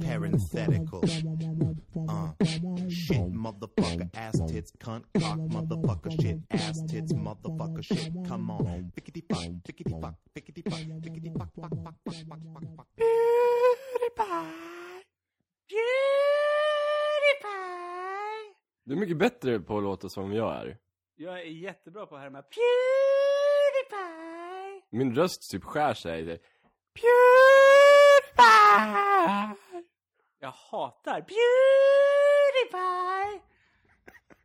Parenthetical. Uh. Shit, motherfucker, ass tits, cunt, cock, motherfucker, shit, ass tits, motherfucker, shit. Come on. Pickety fuck, pickety fuck, pickety fuck, pickety fuck, fuck, fuck, fuck, fuck, fuck, fuck. Du är mycket bättre på att låta som jag är. Jag är jättebra på att härma Pewdiepie. Min röst typ skär sig. Det- Jag hatar Pewdiepie.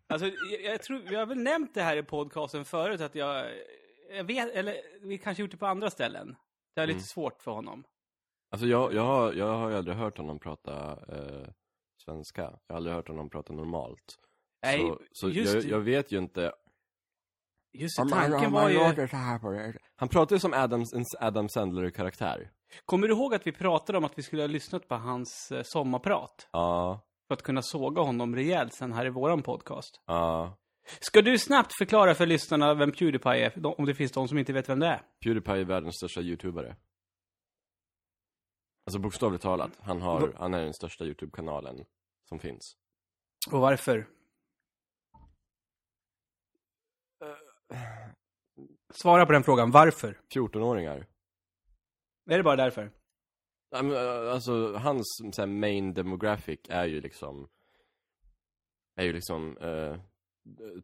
Alltså, jag, jag tror, vi har väl nämnt det här i podcasten förut att jag, jag vet, eller vi kanske gjort det på andra ställen. Det är lite Mm. svårt för honom. Alltså jag, jag, har, jag har ju aldrig hört honom prata eh, svenska. Jag har aldrig hört honom prata normalt. Nej, så så just jag, jag vet ju inte. Just det, tanken var ju... Han pratar ju som Adams, en Adam Sandler-karaktär. Kommer du ihåg att vi pratade om att vi skulle ha lyssnat på hans eh, sommarprat? Ja, För att kunna såga honom rejält sen här i våran podcast. ja. Ska du snabbt förklara för lyssnarna vem Pewdiepie är? Om det finns de som inte vet vem det är. Pewdiepie är världens största YouTubare. Alltså bokstavligt talat. Han, har, han är den största YouTube-kanalen som finns. Och varför? Svara på den frågan. Varför? 14-åringar. Är det bara därför? Ja, men, äh, Alltså hans så här, main demographic är ju liksom Är ju liksom eh,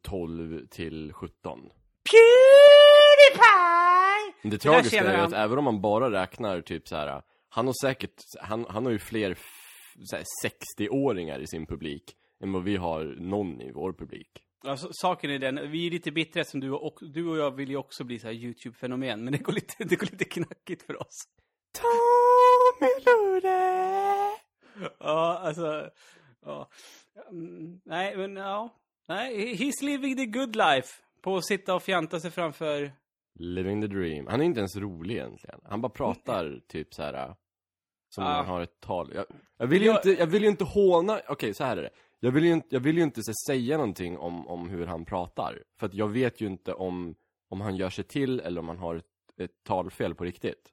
12 till 17 Pewdiepie! Men Det tragiska är ju att även om man bara räknar typ så här. Han har säkert, han, han har ju fler f- så här, 60-åringar i sin publik Än vad vi har någon i vår publik Alltså, saken är den, vi är lite bittra som du och, du och jag vill ju också bli så här YouTube-fenomen. Men det går, lite, det går lite knackigt för oss. Tommy Lude! Ja, alltså... Ja. Mm, nej, men ja. Nej, he's living the good life. På att sitta och fjanta sig framför... Living the dream Han är inte ens rolig egentligen Han bara pratar typ så här. Som om Ah. han har ett tal Jag, jag vill ju Jag- inte, jag vill ju inte håna Okej, så här är det jag vill ju inte, jag vill ju inte säga någonting om, om hur han pratar. För att jag vet ju inte om, om han gör sig till eller om han har ett, ett talfel på riktigt.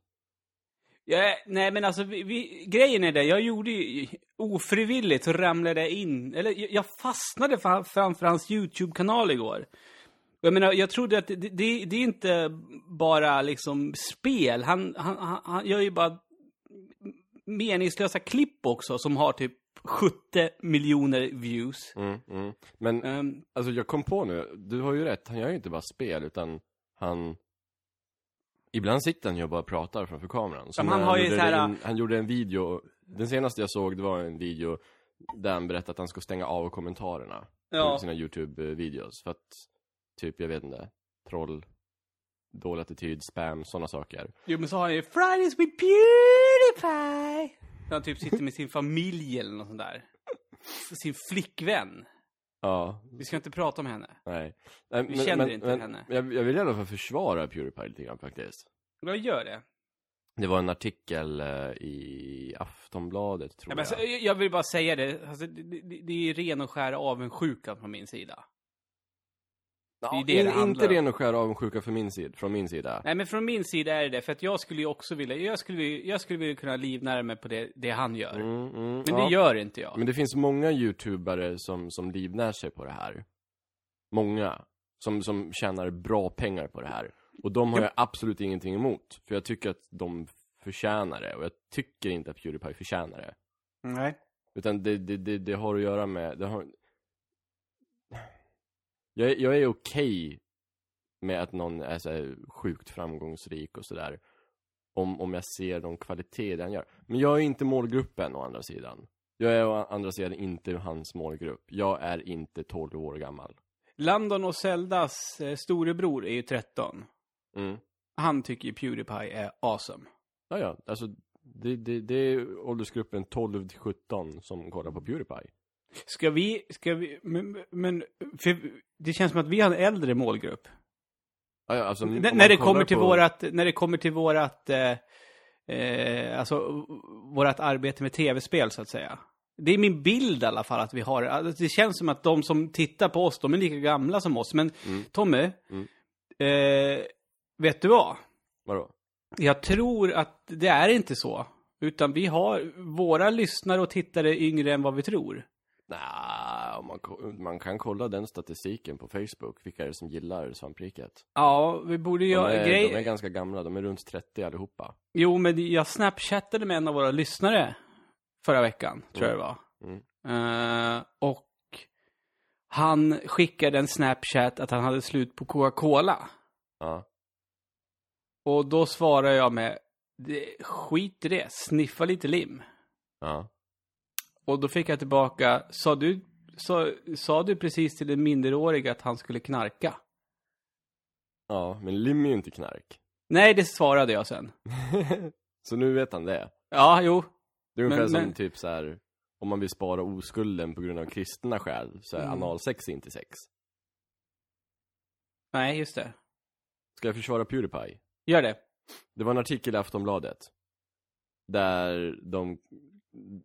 Ja, nej, men alltså, vi, vi, grejen är det, jag gjorde ju ofrivilligt så ramlade jag in, eller jag, jag fastnade fram, framför hans YouTube-kanal igår. Jag menar, jag trodde att det, det, det är inte bara liksom spel, han, han, han, han gör ju bara meningslösa klipp också som har typ 70 miljoner views. mm, mm. Men Ehm, alltså jag kom på nu, du har ju rätt Han gör ju inte bara spel utan han Ibland sitter han ju och bara pratar framför kameran men han ju gjorde så här- en, Han gjorde en video Den senaste jag såg det var en video Där han berättade att han ska stänga av kommentarerna Ja. På sina YouTube-videos För att Typ, jag vet inte Troll Dålig attityd, spam, sådana saker jo, men så har han ju Fridays with Pewdiepie. Han typ sitter med sin familj eller något sånt där. Sin flickvän. Ja, Vi ska inte prata om henne. nej nej, Vi känner inte henne. Jag, jag vill i alla fall försvara Pewdiepie lite grann faktiskt Jag gör det. Det var en artikel eh, i Aftonbladet tror Ja, men alltså, jag. jag, vill bara säga det. Alltså, det, det, det är ren och skär avundsjukan från min sida. Ja, det är det in, det inte ren och skär avundsjuka från min sida. Från min sida. Nej, men från min sida är det det. För att jag skulle ju också vilja, jag skulle, jag skulle vilja kunna livnära mig på det, det han gör. Mm, mm, Men ja. det gör inte jag. Men det finns många youtubare som, som livnär sig på det här. Många. Som, som tjänar bra pengar på det här. Och de har Ja. jag absolut ingenting emot. För jag tycker att de förtjänar det. Och jag tycker inte att Pewdiepie förtjänar det. Nej. Utan det, det, det, det har att göra med... Det har... jag, är- jag är okej med att någon är så sjukt framgångsrik och sådär. Om, om jag ser de kvaliteter han gör. Men jag är inte målgruppen å andra sidan. Jag är å andra sidan inte hans målgrupp. Jag är inte 12 år gammal. Landon och Zeldas eh, storebror är ju 13. Mm. Han tycker ju Pewdiepie är awesome. Ja, ja. Alltså, det, det, det är åldersgruppen 12 till 17 som kollar på Pewdiepie. Ska vi, ska vi, men, men det känns som att vi har en äldre målgrupp. Ja, ja, alltså, när det kommer till på- vårat, när det kommer till vårat, eh, eh, alltså vårat arbete med tv-spel så att säga. Det är min bild i alla fall att vi har, alltså, det känns som att de som tittar på oss, de är lika gamla som oss. Men Mm. Tommy, Mm. eh, vet du vad? Vadå? Jag tror att det är inte så. Utan vi har, våra lyssnare och tittare är yngre än vad vi tror. Nah, man, man kan kolla den statistiken på Facebook, vilka är det som gillar svampriket? Ja, vi borde De göra är, grej... de är ganska gamla, de är runt 30 allihopa. Jo, men jag snapchattade med en av våra lyssnare förra veckan, tror jag det var. Mm. Eh, och han skickade en snapchat att han hade slut på Coca-Cola. Ja. Och då svarade jag med, "Det- skit i det, sniffa lite lim. Ja. Och då fick jag tillbaka, sa du, sa, sa du precis till en minderårig att han skulle knarka? Ja, men lim är ju inte knark. Nej, det svarade jag sen. så nu vet han det. Ja, jo. Det är ungefär Men- som men- typ så här. om man vill spara oskulden på grund av kristna skäl, så är Mm. analsex inte sex. Nej, just det. Ska jag försvara Pewdiepie? Gör det. Det var en artikel i Aftonbladet. Där de,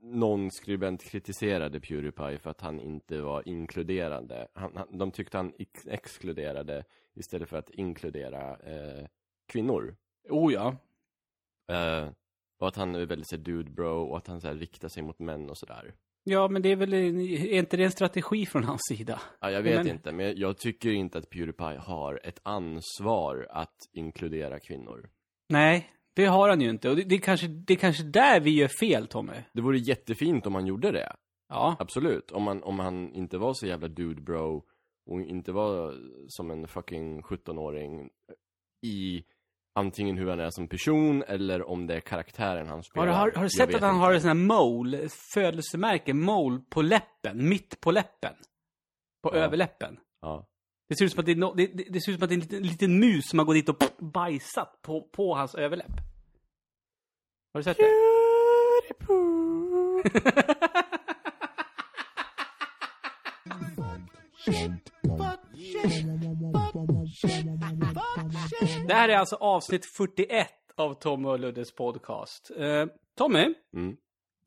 någon skribent kritiserade Pewdiepie för att han inte var inkluderande. Han, han, de tyckte han ex exkluderade istället för att inkludera eh, kvinnor. Oh ja. Eh, och att han är väldigt så dude bro och att han så här, riktar sig mot män och sådär. Ja, men det är väl, är inte det en strategi från hans sida? Ja, jag vet Men- inte, men jag tycker inte att Pewdiepie har ett ansvar att inkludera kvinnor. Nej, det har han ju inte. Och det, det, är kanske, det är kanske där vi gör fel, Tommy. Det vore jättefint om han gjorde det. Ja. Absolut. Om, man, om han inte var så jävla dude bro och inte var som en fucking 17-åring i antingen hur han är som person eller om det är karaktären han spelar. Har, du- har, har du sett att han inte. har en sån här mole, födelsemärke, mole på läppen, mitt på läppen? På Ja. överläppen. Ja. Det ser ut som att det är, no, det, det, det ser ut som att det är en liten, liten mus som har gått dit och bajsat på, på hans överläpp. Har du sett det? Det här är alltså avsnitt 41 av Tommy och Luddes podcast. Eh, Tommy, Mm.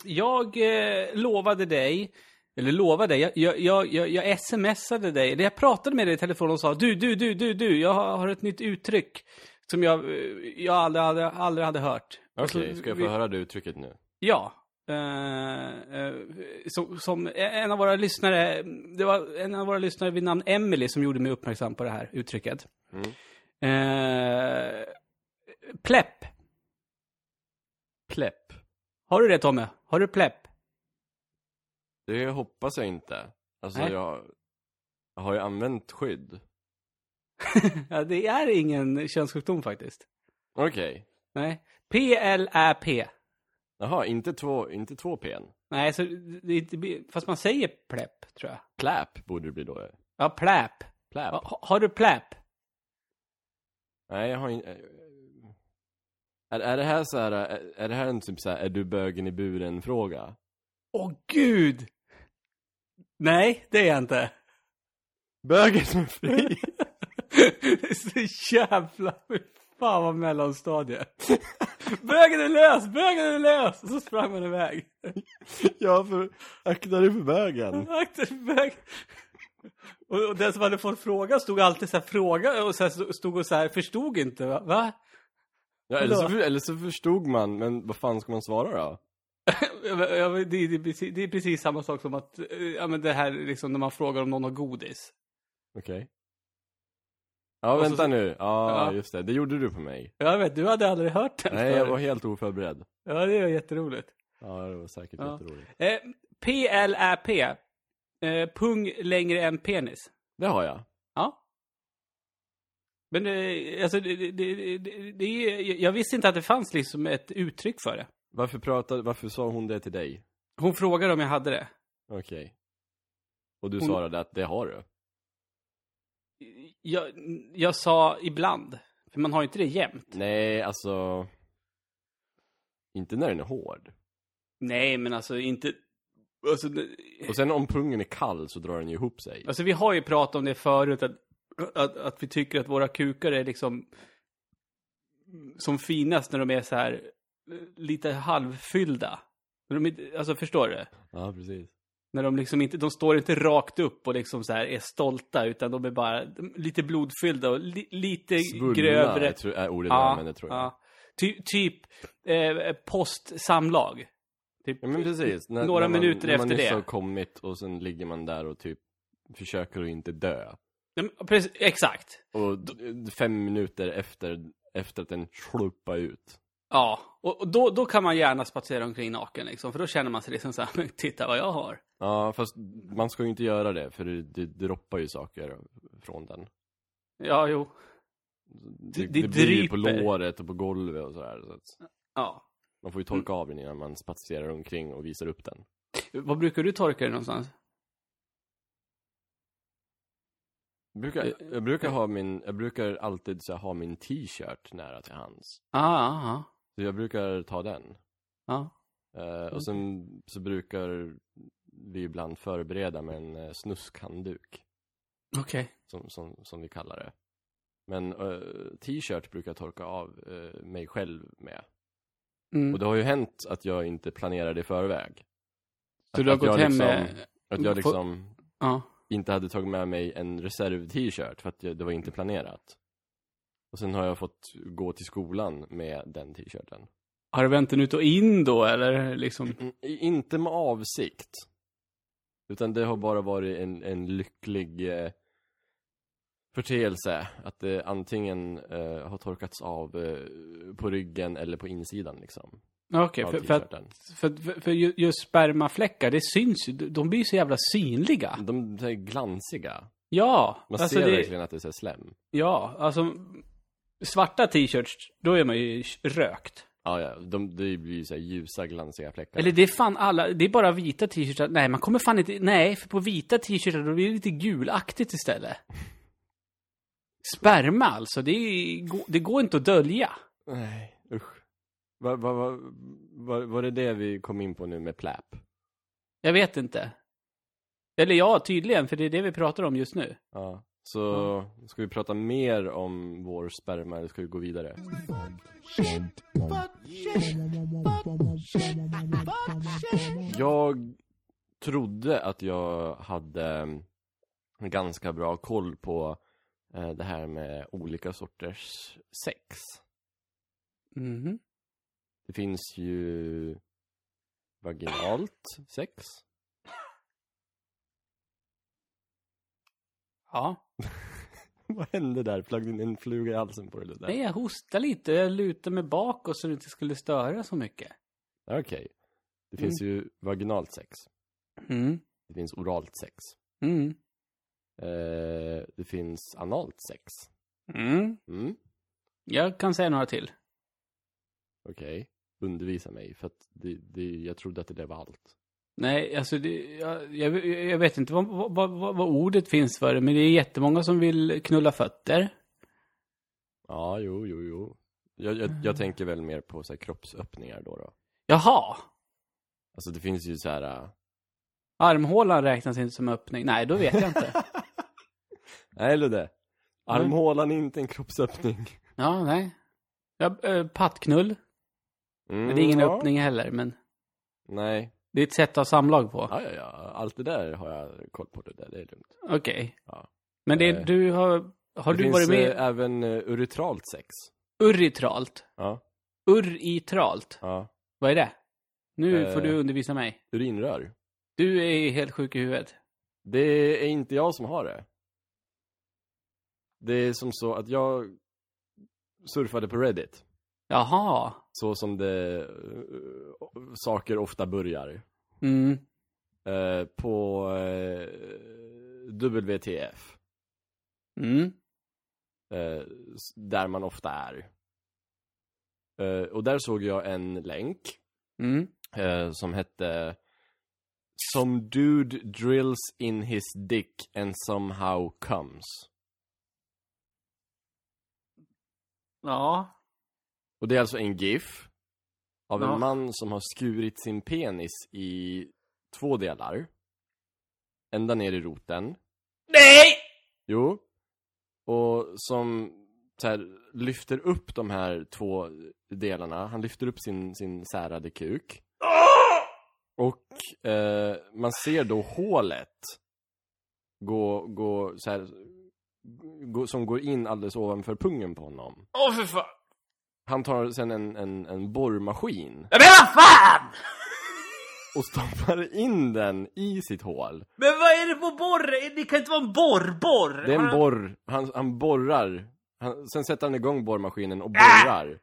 jag eh, lovade dig, eller lovade, jag, jag, jag, jag, jag smsade dig, eller jag pratade med dig i telefon och sa du, du, du, du, du, jag har ett nytt uttryck som jag, eh, jag aldrig, aldrig, aldrig hade hört. Okej, Alltså, ska jag vi- få höra det uttrycket nu? Ja. Eh, eh, som, som en av våra lyssnare, det var en av våra lyssnare vid namn Emily som gjorde mig uppmärksam på det här uttrycket. Mm. Eh, plepp. Plepp. Har du det Tommy? Har du plepp? Det hoppas jag inte. Alltså Nej. jag, har ju använt skydd. ja, det är ingen könssjukdom faktiskt. Okej. Nej. P-L-Ä-P. Jaha, inte två, inte två pen. Nej, så det, blir- fast man säger plepp, tror jag. Clap borde det bli då. Ja, pläp. Clap. Ha, har du pläp? Nej, jag har inte... Är, är det här så här, är, är det här en typ så här, är du bögen i buren fråga? Åh gud! Nej, det är jag inte. Bögen som är fri? det är så jävla... Fan vad mellanstadiet. bögen är lös, bögen är lös! Och så sprang man iväg. ja, för akta dig för bögen. Akta dig för bög. Och, och den som hade fått fråga stod alltid så här fråga och så här, stod och så här förstod inte va? va? Ja, eller så, eller så förstod man, men vad fan ska man svara då? Det, det, är precis, det är precis samma sak som att, eh, ja men det här liksom när man frågar om någon har godis. Okej. Ja, Och så- vänta nu. Ja, Ja. just det. Det gjorde du på mig. Jag vet, du hade aldrig hört den Nej, jag var helt oförberedd. Ja, det är jätteroligt. Ja, det var säkert Ja. jätteroligt. Eh, P-L-Ä-P. Eh, pung längre än penis. Det har jag. Ja. Men eh, alltså, det, det, det, det, det jag visste inte att det fanns liksom ett uttryck för det. Varför pratade, varför sa hon det till dig? Hon frågade om jag hade det. Okej. Och du Hon- svarade att det har du? Jag, jag sa ibland. För man har ju inte det jämt. Nej, alltså... Inte när den är hård. Nej, men alltså inte... Alltså, Och sen om pungen är kall så drar den ju ihop sig. alltså vi har ju pratat om det förut. Att, att, att vi tycker att våra kukar är liksom som finast när de är så här lite halvfyllda. De, alltså förstår du? Ja, precis. När de liksom inte, de står inte rakt upp och liksom så här är stolta utan de är bara lite blodfyllda och li, lite Svullna grövre. jag tror, är ordet jag använder, tror jag. ja. Ty, typ eh, post-samlag. Typ, Ja, men precis. När, Några när man, minuter när man efter det. har kommit och sen ligger man där och typ försöker att inte dö. Ja, precis, exakt. Och fem minuter efter, efter att den sluppar ut. Ja, och, då, då kan man gärna spatsera omkring naken liksom, för då känner man sig liksom så här, "Men titta vad jag har. Ja, fast man ska ju inte göra det, för det, det droppar ju saker från den. Ja, jo. Det, det det, blir ju på låret och på golvet och sådär. Så att Ja. man får ju torka av den innan man spatserar omkring och visar upp den. Vad brukar du torka dig någonstans? Jag brukar, jag brukar, ha min, jag brukar alltid så här, ha min t-shirt nära till hands. Ah, ah, Så jag brukar ta den. ah. Eh, och sen så brukar vi ibland förbereda med en uh, snuskhandduk. Okej. Som, som, som vi kallar det. Men eh, t-shirt brukar jag torka av eh, mig själv med. Mm. Och det har ju hänt att jag inte planerade i förväg. Så att, du har gått jag hem liksom, med... Att jag liksom Ja. inte hade tagit med mig en reserv-t-shirt för att det var inte planerat. Och sen har jag fått gå till skolan med den t-shirten. Har du vänt den ut och in då, eller liksom? Mm, i- Inte med avsikt. Utan det har bara varit en, en lycklig eh, förteelse. Att det antingen eh, har torkats av eh, på ryggen eller på insidan liksom. Okej, av för, för, för, för, för ju- just spermafläckar, det syns ju. De blir ju så jävla synliga. De är glansiga. Ja. Man alltså ser det, verkligen att det är slem. Ja, alltså. Svarta t-shirts, då är man ju rökt. Ja, ja. De, det blir ju så här ljusa, glansiga fläckar. Eller det är fan alla, det är bara vita t-shirtar. Nej, man kommer fan inte, nej, för på vita t-shirtar då blir det lite gulaktigt istället. Sperma alltså, det, är, det går inte att dölja. Nej, usch. Var, var, var, var, var det det vi kom in på nu med pläp? Jag vet inte. Eller ja, tydligen, för det är det vi pratar om just nu. Ja. Så, ska vi prata mer om vår sperma eller ska vi gå vidare? Jag trodde att jag hade ganska bra koll på eh, det här med olika sorters sex. Mhm. Det finns ju vaginalt sex. Ja. Vad hände där? Flög in en fluga i halsen på dig? Där? Nej, jag hostar lite. Jag lutar mig bakåt så det inte skulle störa så mycket. Okej. Det finns ju vaginalt sex. Mm. Det finns oralt sex. Mm. Eh, det finns analt sex. Mm. Mm. Jag kan säga några till. Okej. Undervisa mig, för att det, det, jag trodde att det där var allt. Nej, alltså det, jag, jag, jag vet inte vad, vad, vad, vad ordet finns för det, men det är jättemånga som vill knulla fötter. Ja, jo, jo, jo. Jag, jag, jag tänker väl mer på så här, kroppsöppningar då, då. Jaha! Alltså det finns ju så här... äh, Armhålan räknas inte som öppning. Nej, då vet jag inte. Nej, Ludde. Armhålan är inte en kroppsöppning. ja, nej. Ja, äh, pattknull. Mm, det är ingen ja. öppning heller, men Nej. Det är ett sätt att ha samlag på. Ja, ja, ja. Allt det där har jag koll på. Det där, det är lugnt. Okej. Ja. Men det, Eh, du har, har det du finns varit med eh, även uh, uretralt sex. urritralt? Ja, Urritralt? ja. Vad är det? Nu Eh. får du undervisa mig. Urinrör. Du är helt sjuk i huvudet. Det är inte jag som har det. Det är som så att jag surfade på Reddit. Jaha. Så som det eh, saker ofta börjar. Mm. Eh, på eh, WTF. Mm. eh, där man ofta är. Eh, och där såg jag en länk Mm. eh, som hette Some dude drills in his dick and somehow comes. Ja. Och det är alltså en GIF av Ja. en man som har skurit sin penis i två delar. Ända ner i roten. Nej! Jo. Och som här, lyfter upp de här två delarna. Han lyfter upp sin, sin särade kuk. Och eh, man ser då hålet gå, gå så här, gå, som går in alldeles ovanför pungen på honom. Åh för fan! Han tar sen en, en, en borrmaskin Men vad fan! och stoppar in den i sitt hål. Men vad är det på borr? Det kan inte vara en borrborr! Det är en Han- borr, han, han borrar. Han, sen sätter han igång borrmaskinen och borrar.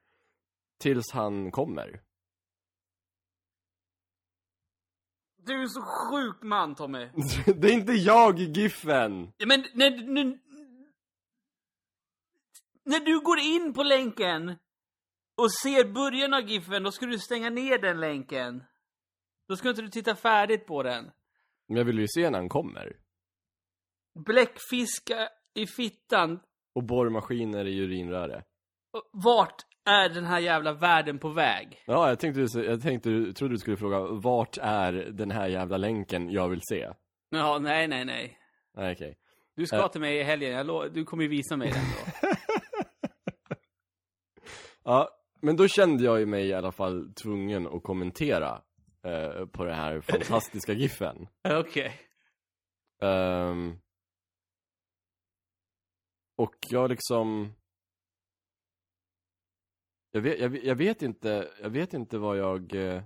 Tills han kommer. Du är så sjuk man Tommy. det är inte jag i giffen! Ja, men när, när, när du går in på länken och ser början av giffen, då ska du stänga ner den länken. Då ska inte du titta färdigt på den. Men jag vill ju se när han kommer. Bläckfiska i fittan. Och borrmaskiner i urinröret. Vart är den här jävla världen på väg? Ja, jag tänkte, jag tänkte, jag trodde du skulle fråga, vart är den här jävla länken jag vill se? Ja, nej, nej, nej. Nej, okej. Du ska Ja. till mig i helgen, jag du kommer ju visa mig den då. Ja, men då kände jag ju mig i alla fall tvungen att kommentera eh, på det här fantastiska giffen. Okej. Ehm, och jag liksom... Jag vet, jag, jag vet inte, jag vet inte vad jag... Eh,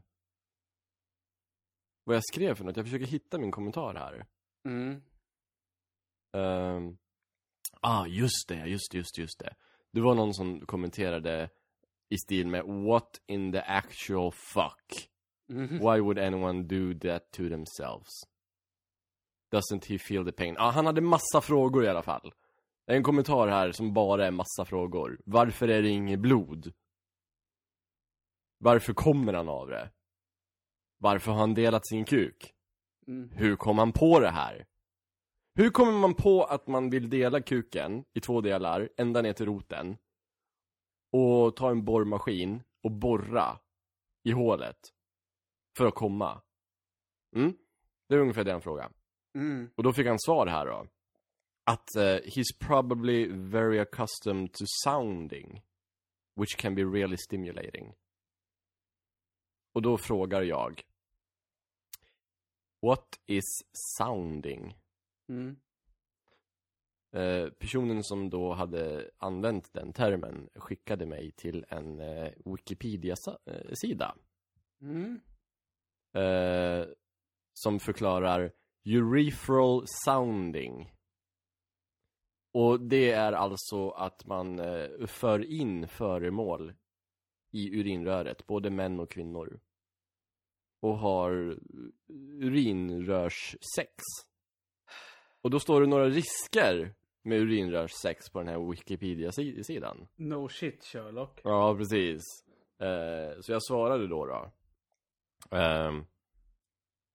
vad jag skrev för något. Jag försöker hitta min kommentar här. Mm. Ehm, ah, just det, just det, just det, just det. Det var någon som kommenterade i stil med What in the actual fuck? Mhm. Why would anyone do that to themselves? Doesn't he feel the pain? Ah, han hade massa frågor i alla fall. En kommentar här som bara är massa frågor. Varför är det inget blod? Varför kommer han av det? Varför har han delat sin kuk? Mm. Hur kom han på det här? Hur kommer man på att man vill dela kuken i två delar, ända ner till roten? Och ta en borrmaskin och borra i hålet för att komma? Mm? Det är ungefär den frågan. Mm. Och då fick han svar här då. Att eh, he's probably very accustomed to sounding. Which can be really stimulating. Och då frågar jag. What is sounding? Mm. Eh, personen som då hade använt den termen skickade mig till en eh, Wikipedia-sida. Mm. Eh, som förklarar urethral sounding. Och det är alltså att man eh, för in föremål i urinröret, både män och kvinnor. Och har urinrörssex. Och då står det några risker med urinrörssex på den här Wikipedia-sidan. No shit Sherlock. Ja, precis. Eh, så jag svarade då då. Ehm,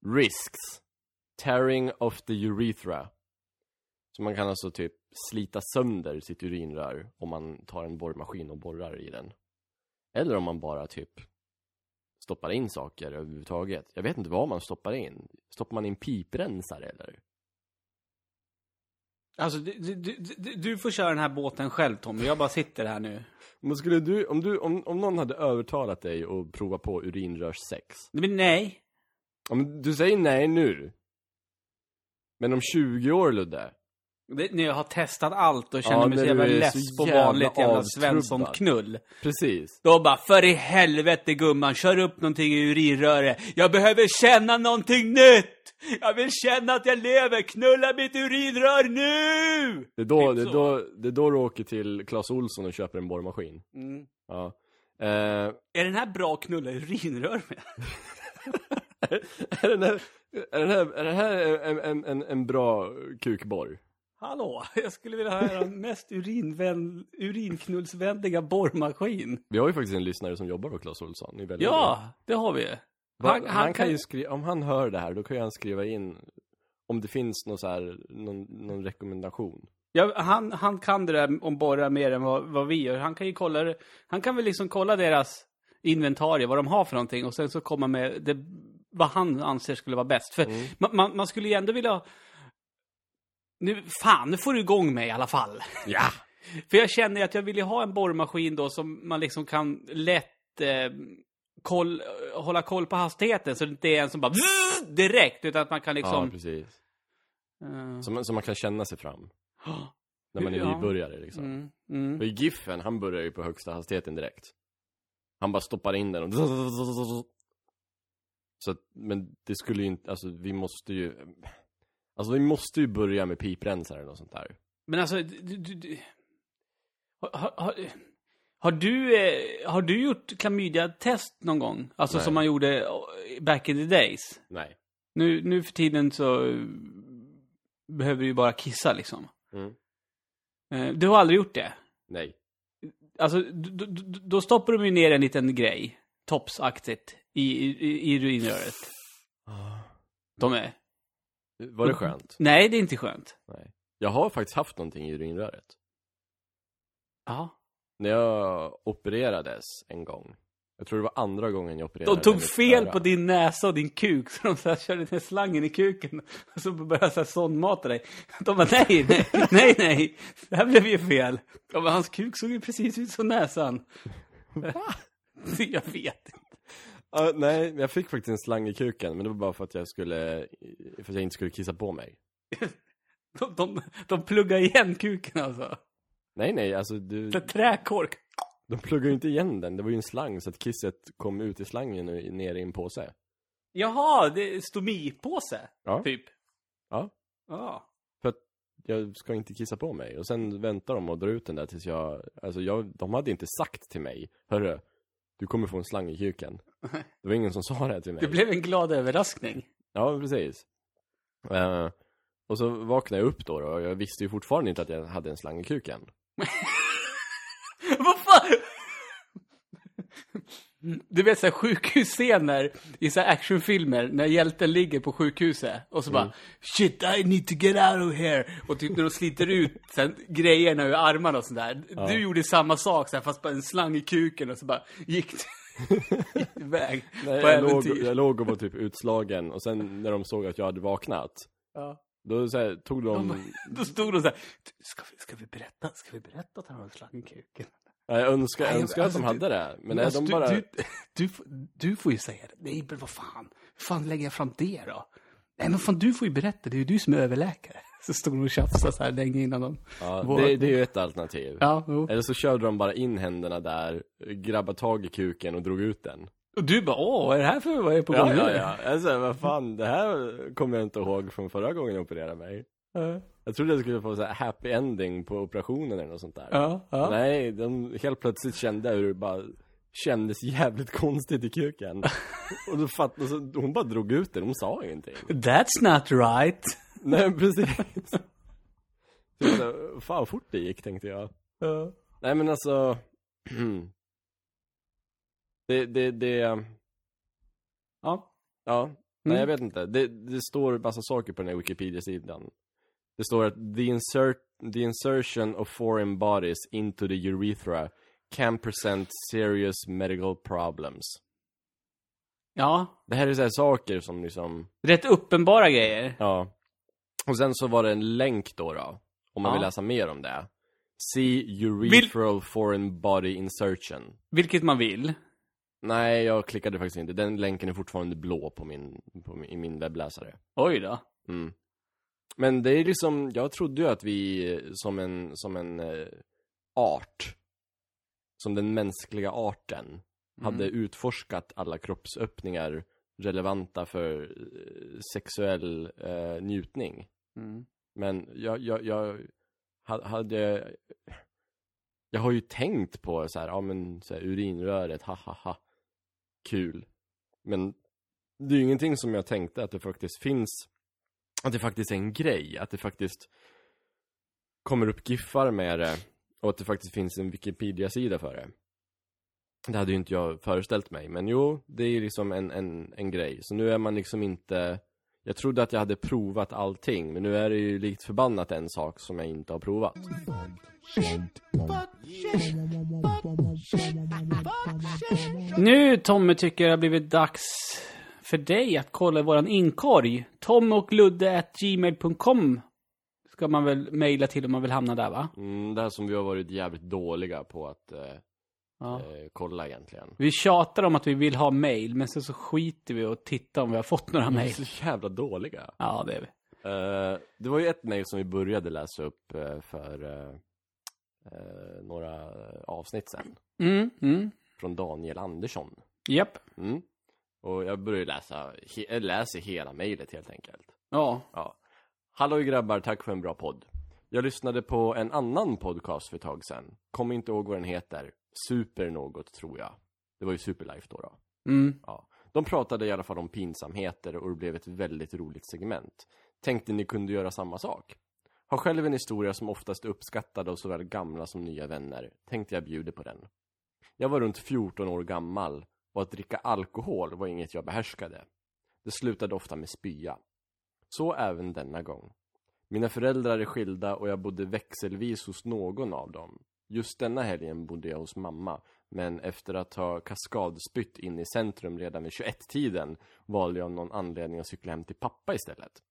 risks. Tearing of the urethra. Så man kan alltså typ slita sönder sitt urinrör om man tar en borrmaskin och borrar i den. Eller om man bara typ stoppar in saker överhuvudtaget. Jag vet inte vad man stoppar in. Stoppar man in piprensare eller? Alltså, du, du, du, du- får köra den här båten själv Tommy, jag bara sitter här nu. Men skulle du, om du, om, om någon hade övertalat dig att prova på urinrörssex. Men nej. Men du säger nej nu. Men om 20 år Ludde? Det, när jag har testat allt och känner Ja, mig så jävla är less på vanligt jävla. Svensson-knull. Precis. Då bara, för i helvete gumman, kör upp någonting i urinröret. Jag behöver känna någonting nytt! Jag vill känna att jag lever, knulla mitt urinrör nu! Det är då, Typ det är då, det är då du åker till Clas Olsson och köper en borrmaskin. Mm. Ja. Eh, Är den här bra att knulla urinrör med? är den här, är den här, är den här en, en, en, en bra kukborr? Hallå, jag skulle vilja höra mest urinvän, urinknullsvänliga borrmaskin. Vi har ju faktiskt en lyssnare som jobbar på Clas Olsson. Bra. Ja, det har vi. Va, han, kan ju skriva, om han hör det här, då kan ju han skriva in om det finns någon så här, någon, någon rekommendation. Ja, han, han kan det där om borra mer än vad, vad vi gör. Han kan ju kolla det. Han kan väl liksom kolla deras inventarie, vad de har för någonting och sen så komma med det, vad han anser skulle vara bäst. För man, man, man skulle ju ändå vilja Nu, fan, nu får du igång mig i alla fall. Ja! För jag känner att jag vill ju ha en borrmaskin då som man liksom kan lätt eh, koll, hålla koll på hastigheten. Så det inte är en som bara direkt, utan att man kan Ja, liksom... precis. eh, Så man, så man kan känna sig fram. När man är Ja. nybörjare liksom. mm, mm. I Giffen, han börjar ju på högsta hastigheten direkt. Han bara stoppar in den och... Så att, men det skulle ju inte, alltså vi måste ju... Alltså vi måste ju börja med piprensare och sånt där. Men alltså, du, du, du, har, har, har, du, eh, har du gjort klamydia-test någon gång? Alltså Nej. som man gjorde eh, back in the days? Nej. Nu, nu för tiden så eh, behöver du ju bara kissa liksom. Mm. Du har aldrig gjort det? Nej. Alltså, d- d- d- då stoppar de ju ner en liten grej, topsaktigt, i, i, i urinröret. De är... Var det skönt? Nej, det är inte skönt. Nej. Jag har faktiskt haft någonting i urinröret. Ja. När jag opererades en gång. Jag tror det var andra gången jag opererade. De tog fel på din näsa och din kuk, så de så här körde ner slangen i kuken. Och så började så här sondmata dig. De bara, nej, nej, nej, nej. Det här blev ju fel. Ja, men hans kuk såg ju precis ut som näsan. Va? Jag vet inte. Ja, nej, jag fick faktiskt en slang i kuken, men det var bara för att jag skulle, för att jag inte skulle kissa på mig. De, de, de pluggar igen kuken alltså. Nej, nej, alltså du, här träkork. de pluggade ju inte igen den. Det var ju en slang, så att kisset kom ut i slangen och ner i en påse. Jaha, det är stomipåse, Ja. typ. Ja. Ja. För att jag ska inte kissa på mig. Och sen väntar de och drar ut den där tills jag, alltså jag, de hade inte sagt till mig, hörru, du kommer få en slang i kuken. Det var ingen som sa det till mig. Det blev en glad överraskning. Ja, precis. Eh, och så vaknade jag upp då, då och jag visste ju fortfarande inte att jag hade en slang i kuken. Vad fan? Du vet såhär sjukhusscener i så här actionfilmer när hjälten ligger på sjukhuset och så bara Shit I need to get out of here. Och typ när de sliter ut sen, grejerna ur armarna och sådär Du gjorde samma sak så här, fast bara en slang i kuken och så bara gick du gick iväg Nej, på jag, låg, jag låg och var typ utslagen och sen när de såg att jag hade vaknat Ja. Då så här, tog de, De, då stod de såhär ska vi, ska vi berätta, ska vi berätta att han har en slang i kuken? Ja, jag önskar, jag önskar alltså, att de hade det Men nej, Alltså, de bara du, du, du får ju säga det. Nej, men vad fan. Hur fan lägger jag fram det då? Nej, men fan, du får ju berätta. Det är ju du som är överläkare. Så stod de och tjafsade så här länge innan de... ja, Vår- det, det är ju ett alternativ Ja, jo. Eller så körde de bara in händerna där, grabbade tag i kuken och drog ut den Och du bara, åh, vad är det här för, vad är på gång Ja, nu? ja, ja, alltså vad fan, det här kommer jag inte ihåg från förra gången jag opererade mig Ja, Jag trodde jag skulle få så happy ending på operationen eller något sånt där ja. ja. Nej, de helt plötsligt kände hur det bara kändes jävligt konstigt i kuken. Och då fattade, så hon bara drog ut den, hon sa ingenting. That's not right. Nej, precis. Så, så, fan fort det gick tänkte jag. Ja. Nej men alltså. det, det, det, Ja. ja. Nej Mm. jag vet inte. Det, det står massa saker på den här Wikipedia-sidan. Det står att the, insert, the insertion of foreign bodies into the urethra can present serious medical problems. Ja. Det här är så här saker som liksom, Rätt uppenbara grejer. ja. Och sen så var det en länk då då. Om man Ja. vill läsa mer om det. See urethral foreign body insertion. Vilket man vill. Nej, jag klickade faktiskt inte. Den länken är fortfarande blå på min, på min, i min webbläsare. Oj då. Mm. Men det är liksom, jag trodde ju att vi eh, som en, som en eh, art, som den mänskliga arten, hade utforskat alla kroppsöppningar relevanta för eh, sexuell eh, njutning. Mm. Men jag, jag, jag ha- hade, jag har ju tänkt på så här, ja men så här, urinröret, ha ha ha, kul. Men det är ju ingenting som jag tänkte att det faktiskt finns, att det faktiskt är en grej, att det faktiskt kommer upp giffar med det och att det faktiskt finns en Wikipedia-sida för det. Det hade ju inte jag föreställt mig, men jo, det är liksom en, en, en grej. Så nu är man liksom inte, jag trodde att jag hade provat allting, men nu är det ju likt förbannat en sak som jag inte har provat. Nu, Tommy, tycker jag det har blivit dags för dig att kolla våran inkorg. Tom och Ludde at gmail.com ska man väl mejla till om man vill hamna där va? Mm, det här som vi har varit jävligt dåliga på att eh, Ja. eh, kolla egentligen. Vi tjatar om att vi vill ha mail, men sen så skiter vi och tittar om vi har fått några Vi är så jävla dåliga. Ja, det är vi. Eh, det var ju ett mejl som vi började läsa upp eh, för eh, eh, några avsnitt sen. Mm, mm. Från Daniel Andersson. Japp. Mm. Och jag började läsa, he- läser hela mejlet helt enkelt. Ja. Ja. Hallå grabbar, tack för en bra podd. Jag lyssnade på en annan podcast för ett tag sedan. Kommer inte ihåg vad den heter. Super något, tror jag. Det var ju Superlife då. då. Mm. Ja. De pratade i alla fall om pinsamheter och det blev ett väldigt roligt segment. Tänkte ni kunde göra samma sak. Har själv en historia som oftast är uppskattad av såväl gamla som nya vänner. Tänkte jag bjuder på den. Jag var runt 14 år gammal och att dricka alkohol var inget jag behärskade. Det slutade ofta med spya. Så även denna gång. Mina föräldrar är skilda och jag bodde växelvis hos någon av dem. Just denna helgen bodde jag hos mamma, men efter att ha kaskadspytt in i centrum redan vid 21-tiden valde jag av någon anledning att cykla hem till pappa istället.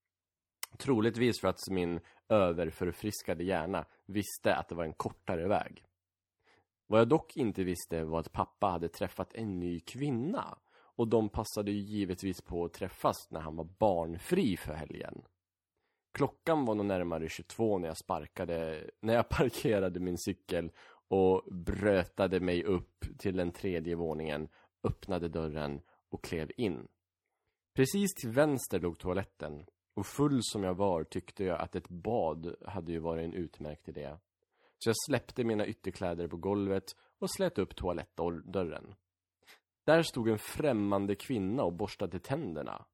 Troligtvis för att min överförfriskade hjärna visste att det var en kortare väg. Vad jag dock inte visste var att pappa hade träffat en ny kvinna och de passade ju givetvis på att träffas när han var barnfri för helgen. Klockan var nog närmare 22 när jag sparkade, när jag parkerade min cykel och brötade mig upp till den tredje våningen, öppnade dörren och klev in. Precis till vänster låg toaletten och full som jag var tyckte jag att ett bad hade ju varit en utmärkt idé. Så jag släppte mina ytterkläder på golvet och slet upp toalettdörren. Där stod en främmande kvinna och borstade tänderna.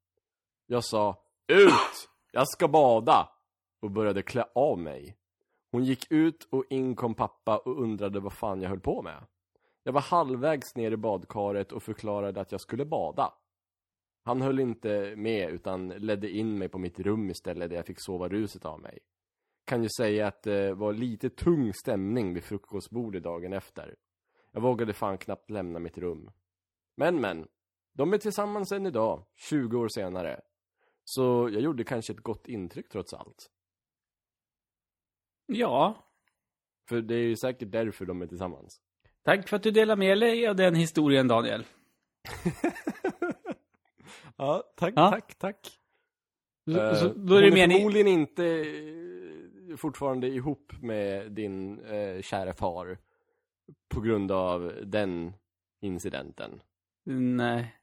Jag sa UT! Jag ska bada! Och började klä av mig. Hon gick ut och in kom pappa och undrade vad fan jag höll på med. Jag var halvvägs ner i badkaret och förklarade att jag skulle bada. Han höll inte med utan ledde in mig på mitt rum istället där jag fick sova ruset av mig. Kan ju säga att det var lite tung stämning vid frukostbordet dagen efter. Jag vågade fan knappt lämna mitt rum. Men men, de är tillsammans än idag, 20 år senare. Så jag gjorde kanske ett gott intryck trots allt. Ja. För det är ju säkert därför de är tillsammans. Tack för att du delar med dig av den historien, Daniel. Ja, tack, Ja. tack, tack. Så, Eh, så, då är hon det är meningen... förmodligen inte eh, fortfarande ihop med din eh, kära far på grund av den incidenten. Nej.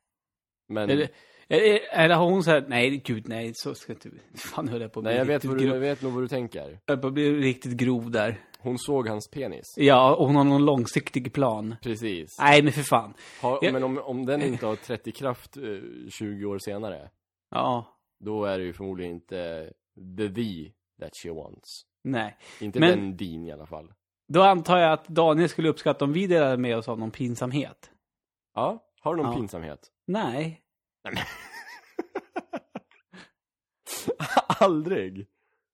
Men, Eller, eller, har hon så här, nej gud nej, så ska inte, fan höll jag på att bli nej jag vet, vad du, jag vet nog vad du tänker. Jag på att bli riktigt grov där. Hon såg hans penis. Ja, och hon har någon långsiktig plan. Precis. Nej, men för fan. Har, Jag- Men om, om den inte har trätt i kraft eh, 20 år senare, Ja, då är det ju förmodligen inte the thee that she wants. nej. Inte Men- den din i alla fall. Då antar jag att Daniel skulle uppskatta om vi delade med oss av någon pinsamhet. Ja, har du någon Ja. pinsamhet? Nej. Aldrig!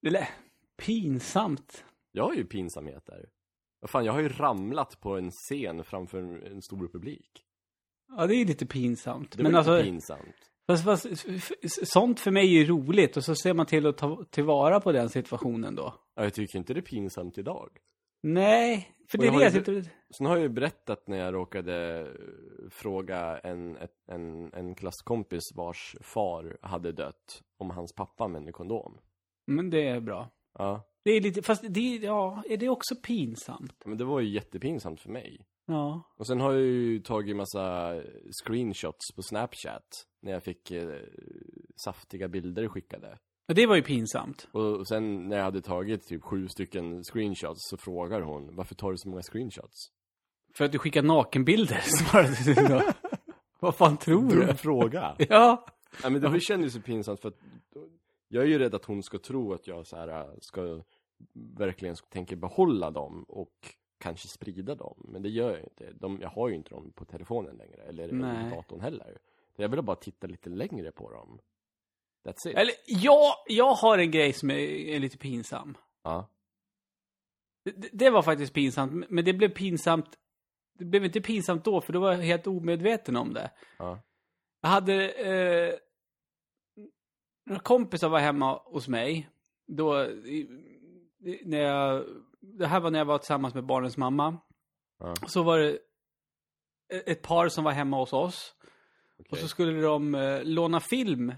Eller, pinsamt. Jag har ju pinsamheter. Vad fan, jag har ju ramlat på en scen framför en, stor publik. Ja, det är lite pinsamt. Det men alltså, pinsamt. Fast, fast, sånt för mig är roligt och så ser man till att ta tillvara på den situationen då. Ja, jag tycker inte det är pinsamt idag. Nej, för Och det är har det jag ju- sitter... Sen har jag ju berättat när jag råkade eh, fråga en, en, en klasskompis vars far hade dött om hans pappa använde kondom. Men det är bra. Ja, Det är lite, fast det ja, är det också pinsamt? men det var ju jättepinsamt för mig. Ja. Och sen har jag ju tagit massa screenshots på Snapchat när jag fick eh, saftiga bilder skickade. Och det var ju pinsamt. Och sen när jag hade tagit typ sju stycken screenshots så frågar hon varför tar du så många screenshots? För att du skickar nakenbilder, svarade du då. Vad fan tror du? fråga. Ja. Nej men det kändes ju pinsamt för att jag är ju rädd att hon ska tro att jag så här äh, ska verkligen tänker behålla dem och kanske sprida dem. Men det gör jag inte. De, jag har ju inte dem på telefonen längre eller i datorn heller. Jag vill bara titta lite längre på dem. That's it. Eller, ja, jag har en grej som är, är lite pinsam. Ja. Det, det var faktiskt pinsamt, men det blev pinsamt. Det blev inte pinsamt då, för då var jag helt omedveten om det. Ja. Jag hade... Eh, några kompisar var hemma hos mig. Då, i, när jag, det här var när jag var tillsammans med barnens mamma. Ja, Så var det ett par som var hemma hos oss. Och okej. så skulle de eh, låna film.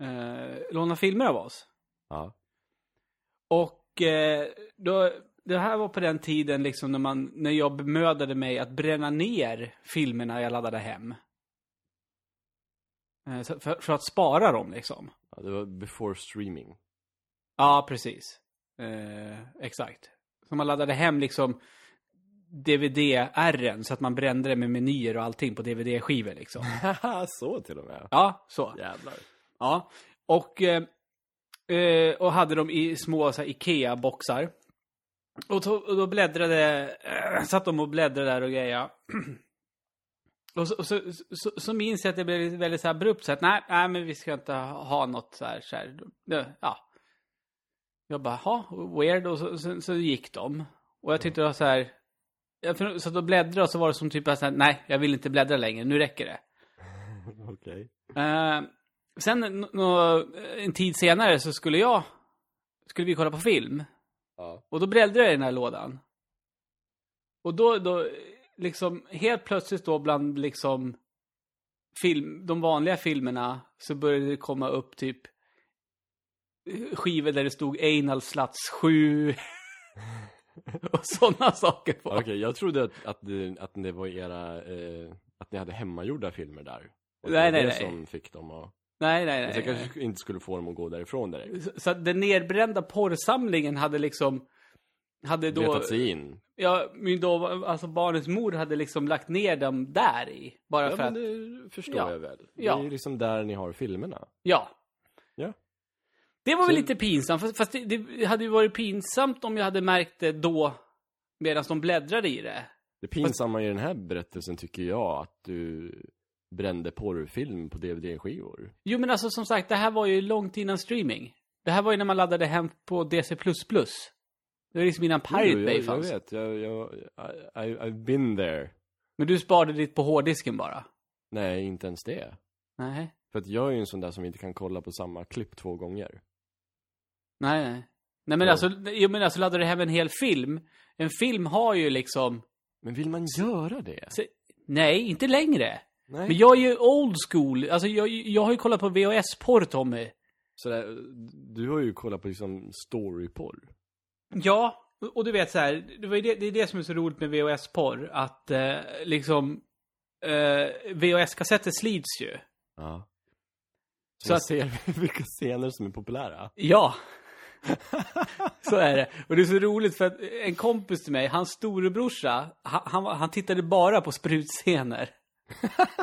Eh, låna filmer av oss. Ja. Och eh, då, det här var på den tiden liksom när, man, när jag bemödade mig att bränna ner filmerna jag laddade hem. Eh, för, för att spara dem liksom. ja, det var before streaming. Ja, precis. Eh, exakt. Så man laddade hem liksom DVD-ärren så att man brände det med menyer och allting på DVD-skivor liksom. Så till och med. Ja, så. Jävlar. Ja. Och, eh, eh, och hade dem i små Ikea-boxar. Och, då- och då bläddrade, eh, satt de och bläddrade där och grejer. Och, så, och så, så, så minns jag att det blev väldigt så här abrupt så att nej, nej men vi ska inte ha något så här, så här ja. Jag bara, ha weird. Och så, så, så gick de. Och jag tyckte det var så här, jag så då bläddrade och så var det som typ här, nej, jag vill inte bläddra längre, nu räcker det. Okej. Eh, sen en tid senare så skulle jag, skulle vi kolla på film. Ja. Och då bläddrade jag i den här lådan. Och då, då, liksom, helt plötsligt då bland liksom film, de vanliga filmerna så började det komma upp typ skivor där det stod Anal Sluts 7 och sådana saker på. Okej, jag trodde att, att, det, att det var era, eh, att ni hade hemmagjorda filmer där. Och Nej, det var nej, det nej. som fick dem att... Nej, nej, Så nej. jag nej. kanske inte skulle få dem att gå därifrån direkt. Så, så den nedbrända porrsamlingen hade liksom hade då... Letat sig in. Ja, min då, alltså barnens mor hade liksom lagt ner dem där i. Bara Ja, för men att, det förstår Ja. jag väl. Ja. Det är ju liksom där ni har filmerna. Ja. Det var väl Så- lite pinsamt, fast, fast det, det hade ju varit pinsamt om jag hade märkt det då, medan de bläddrade i det. Det pinsamma i den här berättelsen tycker jag att du brände porrfilm på DVD-skivor. Jo men alltså som sagt, det här var ju långt innan streaming. Det här var ju när man laddade hem på DC++. Det var liksom innan Pirate Jo, Bay jag, jag fanns. vet, jag, jag, I, I've been there. Men du sparade ditt på hårddisken bara? Nej, inte ens det. Nej. För att jag är ju en sån där som inte kan kolla på samma klipp två gånger. Nej, nej. Nej men Ja. alltså, jag menar alltså laddade du hem en hel film. En film har ju liksom, Men vill man göra det? se- nej, inte längre. Nej. Men jag är ju old school. Alltså jag, jag har ju kollat på VHS-porr Tommy. Sådär, du har ju kollat på liksom storyporr. Ja, och- du vet så här, det, det, det är det som är så roligt med VHS-porr. Att eh, liksom, eh, VHS-kassetter slits ju. Ja. Så, Så att- ser vilka scener som är populära. Ja. så är det. Och det är så roligt för att en kompis till mig, hans storebrorsa, han, han, han tittade bara på sprutscener.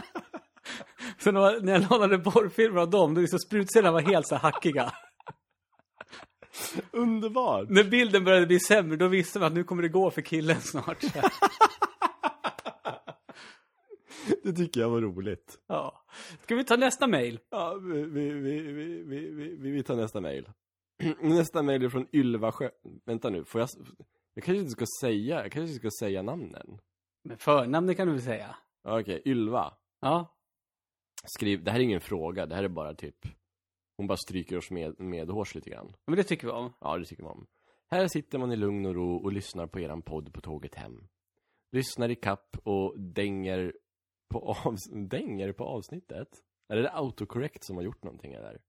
så när, jag lånade porrfilmer av dem, då så sprutscenerna var helt så hackiga. Underbart! När bilden började bli sämre, då visste man att nu kommer det gå för killen snart. Det tycker jag var roligt. ja. Ska vi ta nästa mail? Ja, vi, vi, vi, vi, vi, vi, vi tar nästa mail. Nästa mail är från Ylva Sjö... Vänta nu, får jag... Jag kanske inte ska säga, jag kanske inte ska säga namnen. Men förnamnet kan du väl säga? Okej, Ylva. Ja. Skriv, det här är ingen fråga, det här är bara typ... Hon bara stryker oss med, medhårs lite grann. Men det tycker vi om. Ja, det tycker man om. Här sitter man i lugn och ro och lyssnar på eran podd på tåget hem. Lyssnar i kapp och dänger på, av, dänger på avsnittet. Är det autocorrect som har gjort någonting där?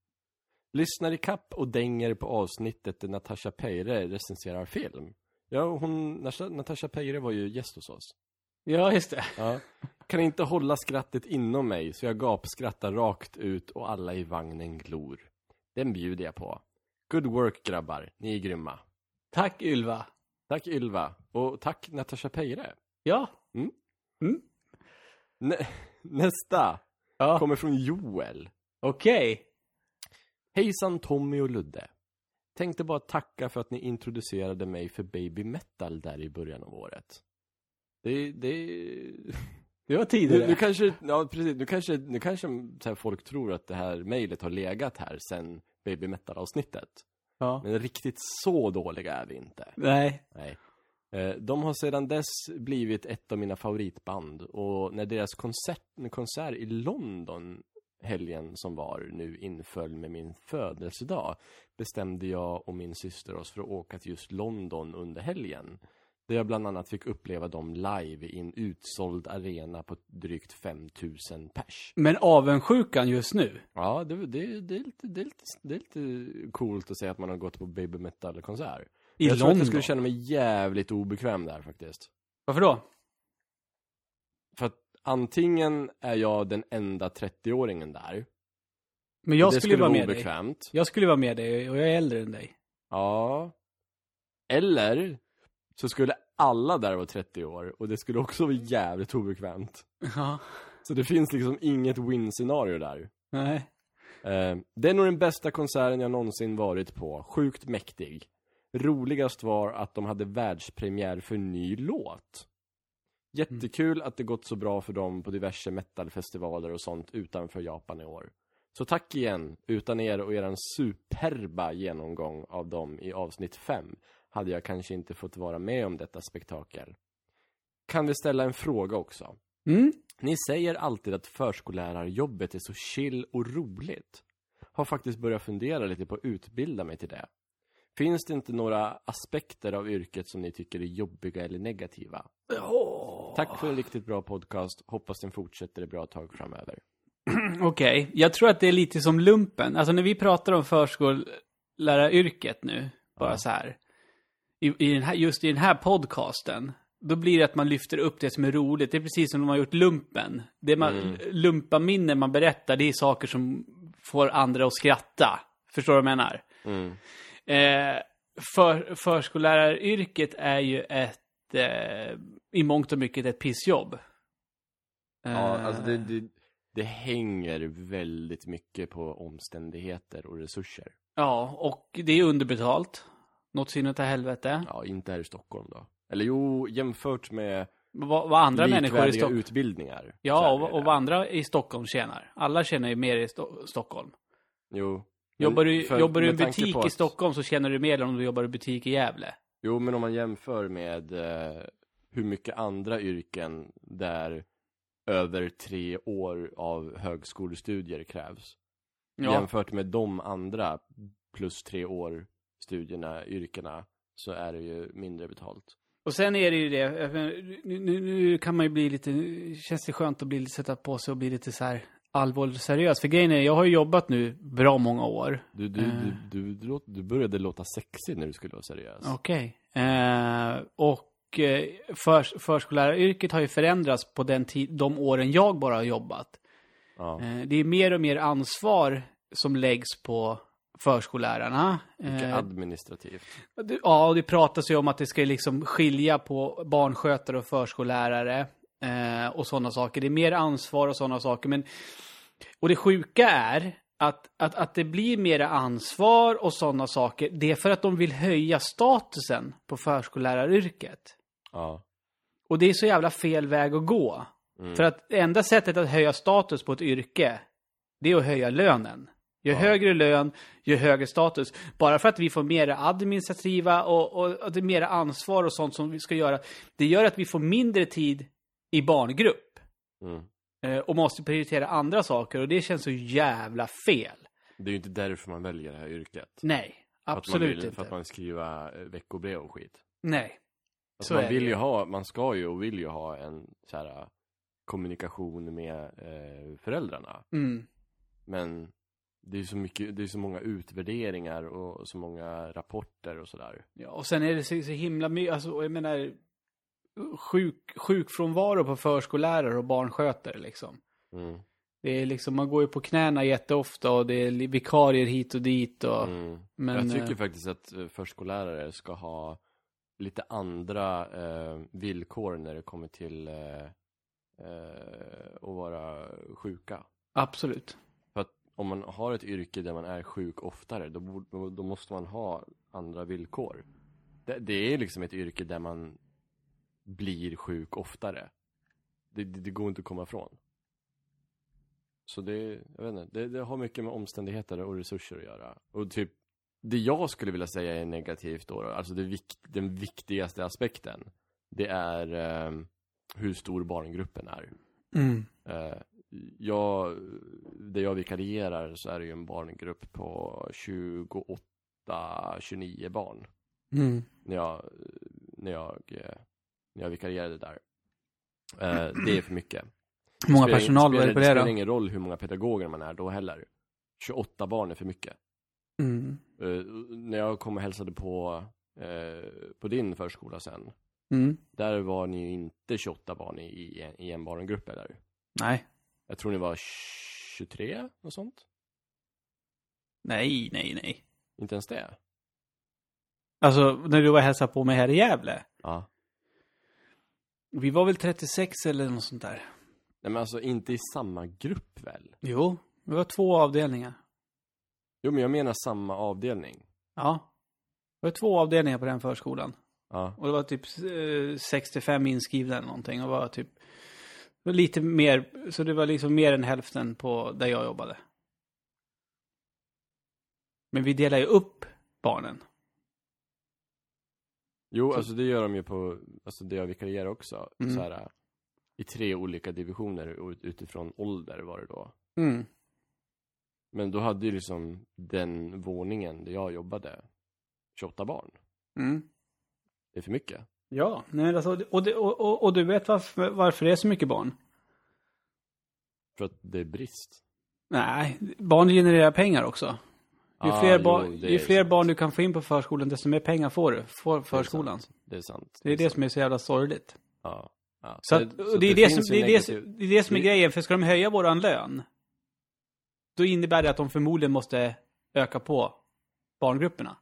Lyssnar i kapp och dänger på avsnittet där Natasha Peire recenserar film. Ja, hon, Natasha Peire var ju gäst hos oss. Ja, just det. Ja. Kan inte hålla skrattet inom mig så jag gapskrattar rakt ut och alla i vagnen glor. Den bjuder jag på. Good work grabbar, ni är grymma. Tack Ylva. Tack Ylva. Och tack Natasha Peire. Ja. Nä nästa Ja. kommer från Joel. Okej. Hejsan Tommy och Ludde. Tänkte bara tacka för att ni introducerade mig för baby metal där i början av året. Det, det... Det var Nu, tidigare. nu kanske, ja precis, nu kanske, nu kanske här, folk tror att det här mejlet har legat här sen baby metal avsnittet. Ja. Men riktigt så dåliga är vi inte. Nej. Nej. Eh, De har sedan dess blivit ett av mina favoritband och när deras konsert, konsert i London helgen som var nu inföll med min födelsedag bestämde jag och min syster oss för att åka till just London under helgen. Där jag bland annat fick uppleva dem live i en utsåld arena på drygt 5000 pers. Men avundsjukan just nu. Ja, det, det, det, är lite, det, är lite, det är lite coolt att säga att man har gått på baby metal-konsert. I jag London. jag skulle känna mig jävligt obekväm där faktiskt. Varför då? Antingen är jag den enda 30-åringen där. Men jag det skulle, vara med dig. obekvämt. Jag skulle vara med dig och jag är äldre än dig. Ja. Eller så skulle alla där vara 30 år och det skulle också vara jävligt obekvämt. Ja. Så det finns liksom inget win-scenario där. Nej. Eh, det är nog den bästa konserten jag någonsin varit på. Sjukt mäktig. Roligast var att de hade världspremiär för ny låt. Jättekul att det gått så bra för dem på diverse metalfestivaler och sånt utanför Japan i år. Så tack igen. Utan er och eran superba genomgång av dem i avsnitt 5 hade jag kanske inte fått vara med om detta spektakel. Kan vi ställa en fråga också? Mm. Ni säger alltid att förskollärarjobbet är så chill och roligt. Har faktiskt börjat fundera lite på att utbilda mig till det. Finns det inte några aspekter av yrket som ni tycker är jobbiga eller negativa? Tack för en riktigt bra podcast. Hoppas den fortsätter ett bra tag framöver. Okej, jag tror att det är lite som lumpen. Alltså när vi pratar om förskolläraryrket nu, bara Ja. så här. I, i den här. Just i den här podcasten, då blir det att man lyfter upp det som är roligt. Det är precis som de har gjort lumpen. Det man, Mm. lumpaminnen man berättar, det är saker som får andra att skratta. Förstår du vad jag menar? Mm. Eh, för, förskolläraryrket är ju ett, eh, i mångt och mycket ett pissjobb. Ja, Eh, alltså det, det, det hänger väldigt mycket på omständigheter och resurser. Ja, och det är underbetalt. Något så inåt helvete. Ja, inte här i Stockholm då. Eller jo, jämfört med Vad, vad andra människor i Stockholm... utbildningar. Ja, och, och vad andra i Stockholm tjänar. Alla tjänar ju mer i Sto- Stockholm. Jo. Jobbar du, för- jobbar du i en butik i Stockholm så tjänar du mer än om du jobbar i butik i Gävle. Jo, men om man jämför med eh, hur mycket andra yrken där över tre år av högskolestudier krävs. Ja, Jämfört med de andra plus tre år studierna, yrkena, så är det ju mindre betalt. och sen är det ju det, nu, nu, nu kan man ju bli lite, känns det skönt att bli, sätta på sig och bli lite så här allvarligt seriös. För grejen är, jag har ju jobbat nu bra många år. Du, du, Eh. du, du, du, började låta sexig när du skulle vara seriös. Okej. Eh, och eh, för, förskolläraryrket har ju förändrats på den tid, de åren jag bara har jobbat. Ja. Det är mer och mer ansvar som läggs på förskollärarna. Mycket administrativt. ja, och det pratas ju om att det ska liksom skilja på barnskötare och förskollärare. Eh, och sådana saker. Det är mer ansvar och sådana saker. Men, och det sjuka är att, att, att det blir mer ansvar och sådana saker. Det är för att de vill höja statusen på förskolläraryrket. Ja. Och det är så jävla fel väg att gå. Mm. För att enda sättet att höja status på ett yrke, det är att höja lönen. Ju Ja. högre lön, ju högre status. Bara för att vi får mer administrativa och, och, och det ansvar och sånt som vi ska göra. Det gör att vi får mindre tid i barngrupp. Mm. Eh, och måste prioritera andra saker. Och det känns så jävla fel. Det är ju inte därför man väljer det här yrket. Nej, För absolut vill, inte. För att man skriva eh, veckobrev och skit. Nej. Alltså Så man vill ju ha, man ska ju och vill ju ha en så här äh, kommunikation med eh, föräldrarna. Mm. Men det är så mycket, det är så många utvärderingar och så många rapporter och sådär. Ja, och sen är det så, så himla mycket, alltså, jag menar, sjuk, sjukfrånvaro på förskollärare och barnskötare liksom. Mm. Det är liksom, man går ju på knäna jätteofta och det är vikarier hit och dit och... Mm. Men, jag tycker eh, faktiskt att eh, förskollärare ska ha lite andra eh, villkor när det kommer till eh, eh, att vara sjuka. Absolut. För att om man har ett yrke där man är sjuk oftare, då, borde- då måste man ha andra villkor. Det, det är liksom ett yrke där man blir sjuk oftare. Det, det, det går inte att komma ifrån. Så det, jag vet inte, det, det har mycket med omständigheter och resurser att göra. Och typ, det jag skulle vilja säga är negativt då, alltså det vik, den viktigaste aspekten, det är eh, hur stor barngruppen är. Mm. Eh, jag där jag vikarierar så är det ju en barngrupp på 28, 29 barn. Mm. När jag, när jag, eh, när jag vikarierade där. Eh, det är för mycket. Hur många Spelar- personal var det på det det spelar då? ingen roll hur många pedagoger man är då heller. 28 barn är för mycket. Mm. Eh, när jag kom och hälsade på, eh, på din förskola sen. Mm. Där var ni ju inte 28 barn i, i, en- i en barngrupp eller? Nej. Jag tror ni var 23, något sånt? Nej, nej, nej. Inte ens det? Alltså, när du var och hälsade på mig här i Gävle. Ja. Vi var väl 36 eller något sånt där. Nej men alltså inte i samma grupp väl? Jo, vi var två avdelningar. Jo men jag menar samma avdelning. Ja. Det var två avdelningar på den förskolan. Ja. Och det var typ eh, 65 inskrivna eller någonting. Och var typ var lite mer, så det var liksom mer än hälften på där jag jobbade. Men vi delar ju upp barnen. Jo, Så- alltså det gör de ju på, alltså det jag vikarierar också. Mm. Så här, I tre olika divisioner ut- utifrån ålder var det då. Mm. Men då hade ju liksom den våningen där jag jobbade 28 barn. Mm. Det är för mycket. Ja, nej, alltså, och, det, och, och, och du vet varför, varför det är så mycket barn? För att det är brist. Nej, barn genererar pengar också. Ju Ah, fler, jo, barn, det ju fler barn du kan få in på förskolan, desto mer pengar får du. Får Det är förskolan. sant. Det är sant. Det är det som är så jävla sorgligt. Ja. ja. Så, att, och det, är det, som, det, är det, negativ- det är det som är det- grejen, för ska de höja våran lön, då innebär det att de förmodligen måste öka på barngrupperna.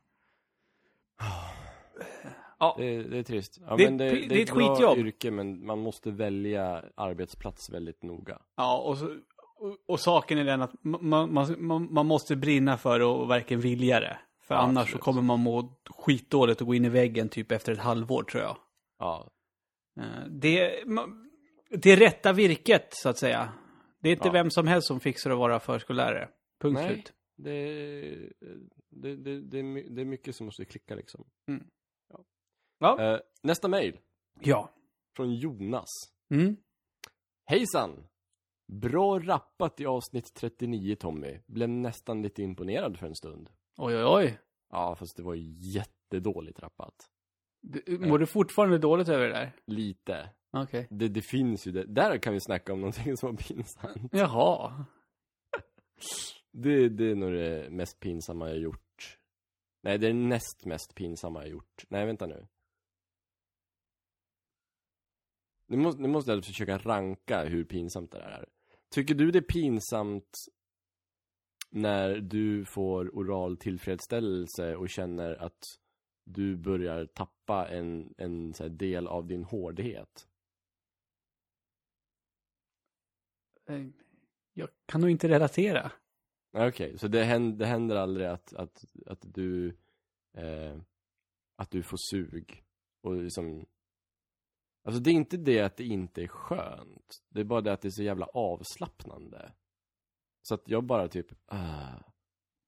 Ja, Det är, det är trist. Ja, Det men det, det, det är ett skitjobb. yrke, men man måste välja arbetsplats väldigt noga. ja och, så, och, och saken är den att man, man, man, måste brinna för det och verkligen vilja det. För Ja, annars så absolut. kommer man må skitdåligt och gå in i väggen typ efter ett halvår tror jag. Ja, Eh, Det, det är rätta virket, så att säga. Det är inte Ja. vem som helst som fixar att vara förskollärare. Punkt Nej. slut. det, det, det, det, är my- det är mycket som måste klicka liksom. Ja. Eh, nästa mejl. Ja. Från Jonas. Mm. Hejsan! Bra rappat i avsnitt 39 Tommy. Blev nästan lite imponerad för en stund. Oj, oj, oj. Ja, fast det var jättedåligt rappat. Du, mår du fortfarande dåligt över det där? Lite. Okej. Det, det finns ju det. Där kan vi snacka om någonting som var pinsamt. Jaha. Det, det är nog det mest pinsamma jag gjort. Nej, det är det näst mest pinsamma jag gjort. Nej, vänta nu. Nu måste, nu måste jag försöka ranka hur pinsamt det där är. Tycker du det är pinsamt när du får oral tillfredsställelse och känner att du börjar tappa en, en del av din hårdhet? Eh, Jag kan nog inte relatera. Okej, så det händer, det händer aldrig att, att, att du eh, att du får sug och liksom Alltså det är inte det att det inte är skönt Det är bara det att det är så jävla avslappnande Så att jag bara typ ah.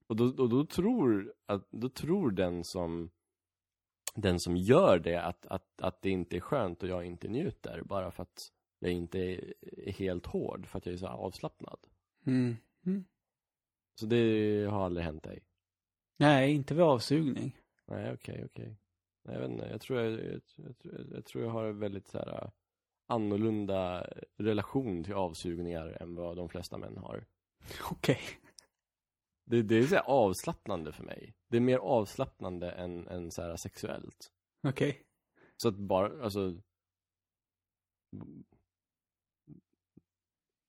Och då, och då tror att, då tror den som Den som gör det att, att, att det inte är skönt och jag inte njuter Bara för att jag inte är, är helt hård för att jag är så avslappnad Mm. Mm. Så det har aldrig hänt dig? Nej, inte vid avsugning. Nej, okej, okej. Nej, Jag vet inte, jag tror jag, jag, jag, jag tror jag har en väldigt så här äh, annorlunda relation till avsugningar än vad de flesta män har. Okej. Det, det är så här avslappnande för mig. Det är mer avslappnande än, än så här sexuellt. Okej. Så att bara, alltså...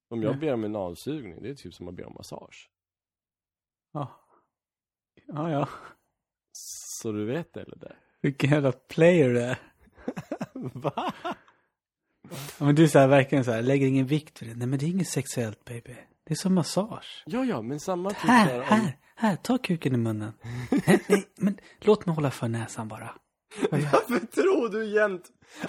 Om jag ber om en avsugning, det är typ som att be om massage. Ja. Ja, ja. Så du vet det eller det? Vilken jävla player du är. Va? Ja, men du är så här, verkligen så här, lägger ingen vikt vid det. Nej, men det är inget sexuellt, baby. Det är som massage. Ja, ja, men samma typ Här, om- här, här, ta kuken i munnen. nej, nej, men låt mig hålla för näsan bara. Varför tror du jämt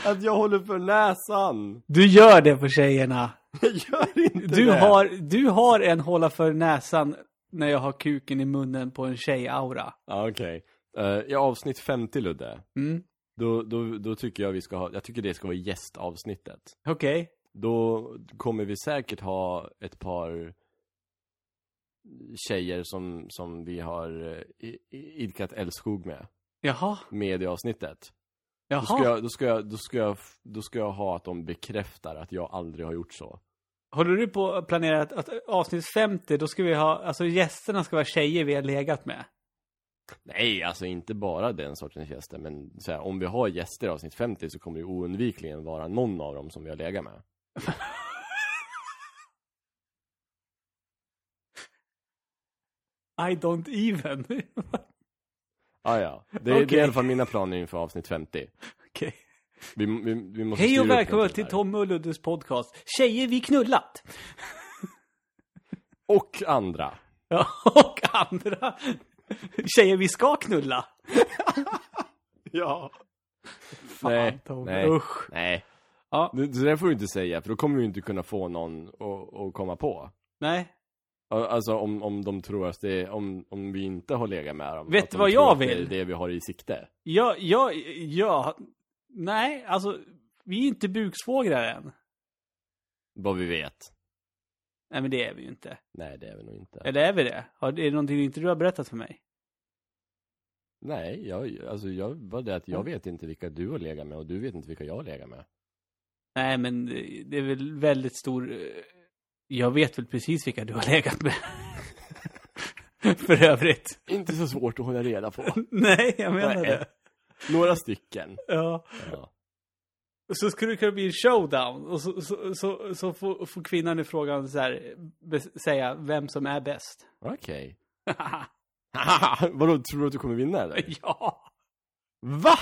att jag håller för näsan? Du gör det på tjejerna. Jag gör inte Du det. har, du har en hålla för näsan när jag har kuken i munnen på en tjej-aura. Ja, okej. Eh, I avsnitt 50, Ludde, Mm. då, då, då tycker jag vi ska ha, jag tycker det ska vara gästavsnittet. Okej. Då kommer vi säkert ha ett par tjejer som, som vi har eh, idkat älskog med, Jaha. med i avsnittet. Då Jaha. ska, jag, då, ska jag, då, ska jag, då ska jag ha att de bekräftar att jag aldrig har gjort så. Håller du på att planera att, att avsnitt 50, då ska vi ha, alltså gästerna ska vara tjejer vi har legat med? Nej, alltså inte bara den sortens gäster, men här, om vi har gäster i avsnitt 50 så kommer det oundvikligen vara någon av dem som vi har legat med. I don't even. Ah, ja, det, det är i alla fall mina planer inför avsnitt 50. Okej. Vi, vi, vi måste Hej och välkommen till. Tommy och Luddes podcast. Tjejer vi knullat. Och andra. Ja, och andra. Tjejer vi ska knulla. Ja. Fan, nej, Tommy. nej, Usch. nej. Ja. Det, det där får du inte säga, för då kommer du inte kunna få någon att, komma på. Nej. Alltså om, om de tror att det är, om, om vi inte har legat med dem. Vet du de vad jag att Det är vill? det vi har i sikte. Ja, ja, ja. Nej, alltså. Vi är inte buksvågrar än. Vad vi vet. Nej, men det är vi ju inte. Nej, det är vi nog inte. Eller är vi det? Har- Är det någonting inte du har berättat för mig? Nej, jag, alltså jag, bara det att jag vet inte vilka du har legat med och du vet inte vilka jag har legat med. Nej, men det är väl väldigt stor... eh, Jag vet väl precis vilka du har legat med. för övrigt. Inte så svårt att hålla reda på. Nej, jag menar Nej. det. Några stycken. Ja. Ja. Så skulle det kunna bli en showdown. Och så, så, så, så får, får kvinnan i frågan så här, säga vem som är bäst. Okej. Vadå, tror du att du kommer vinna eller? ja! Va?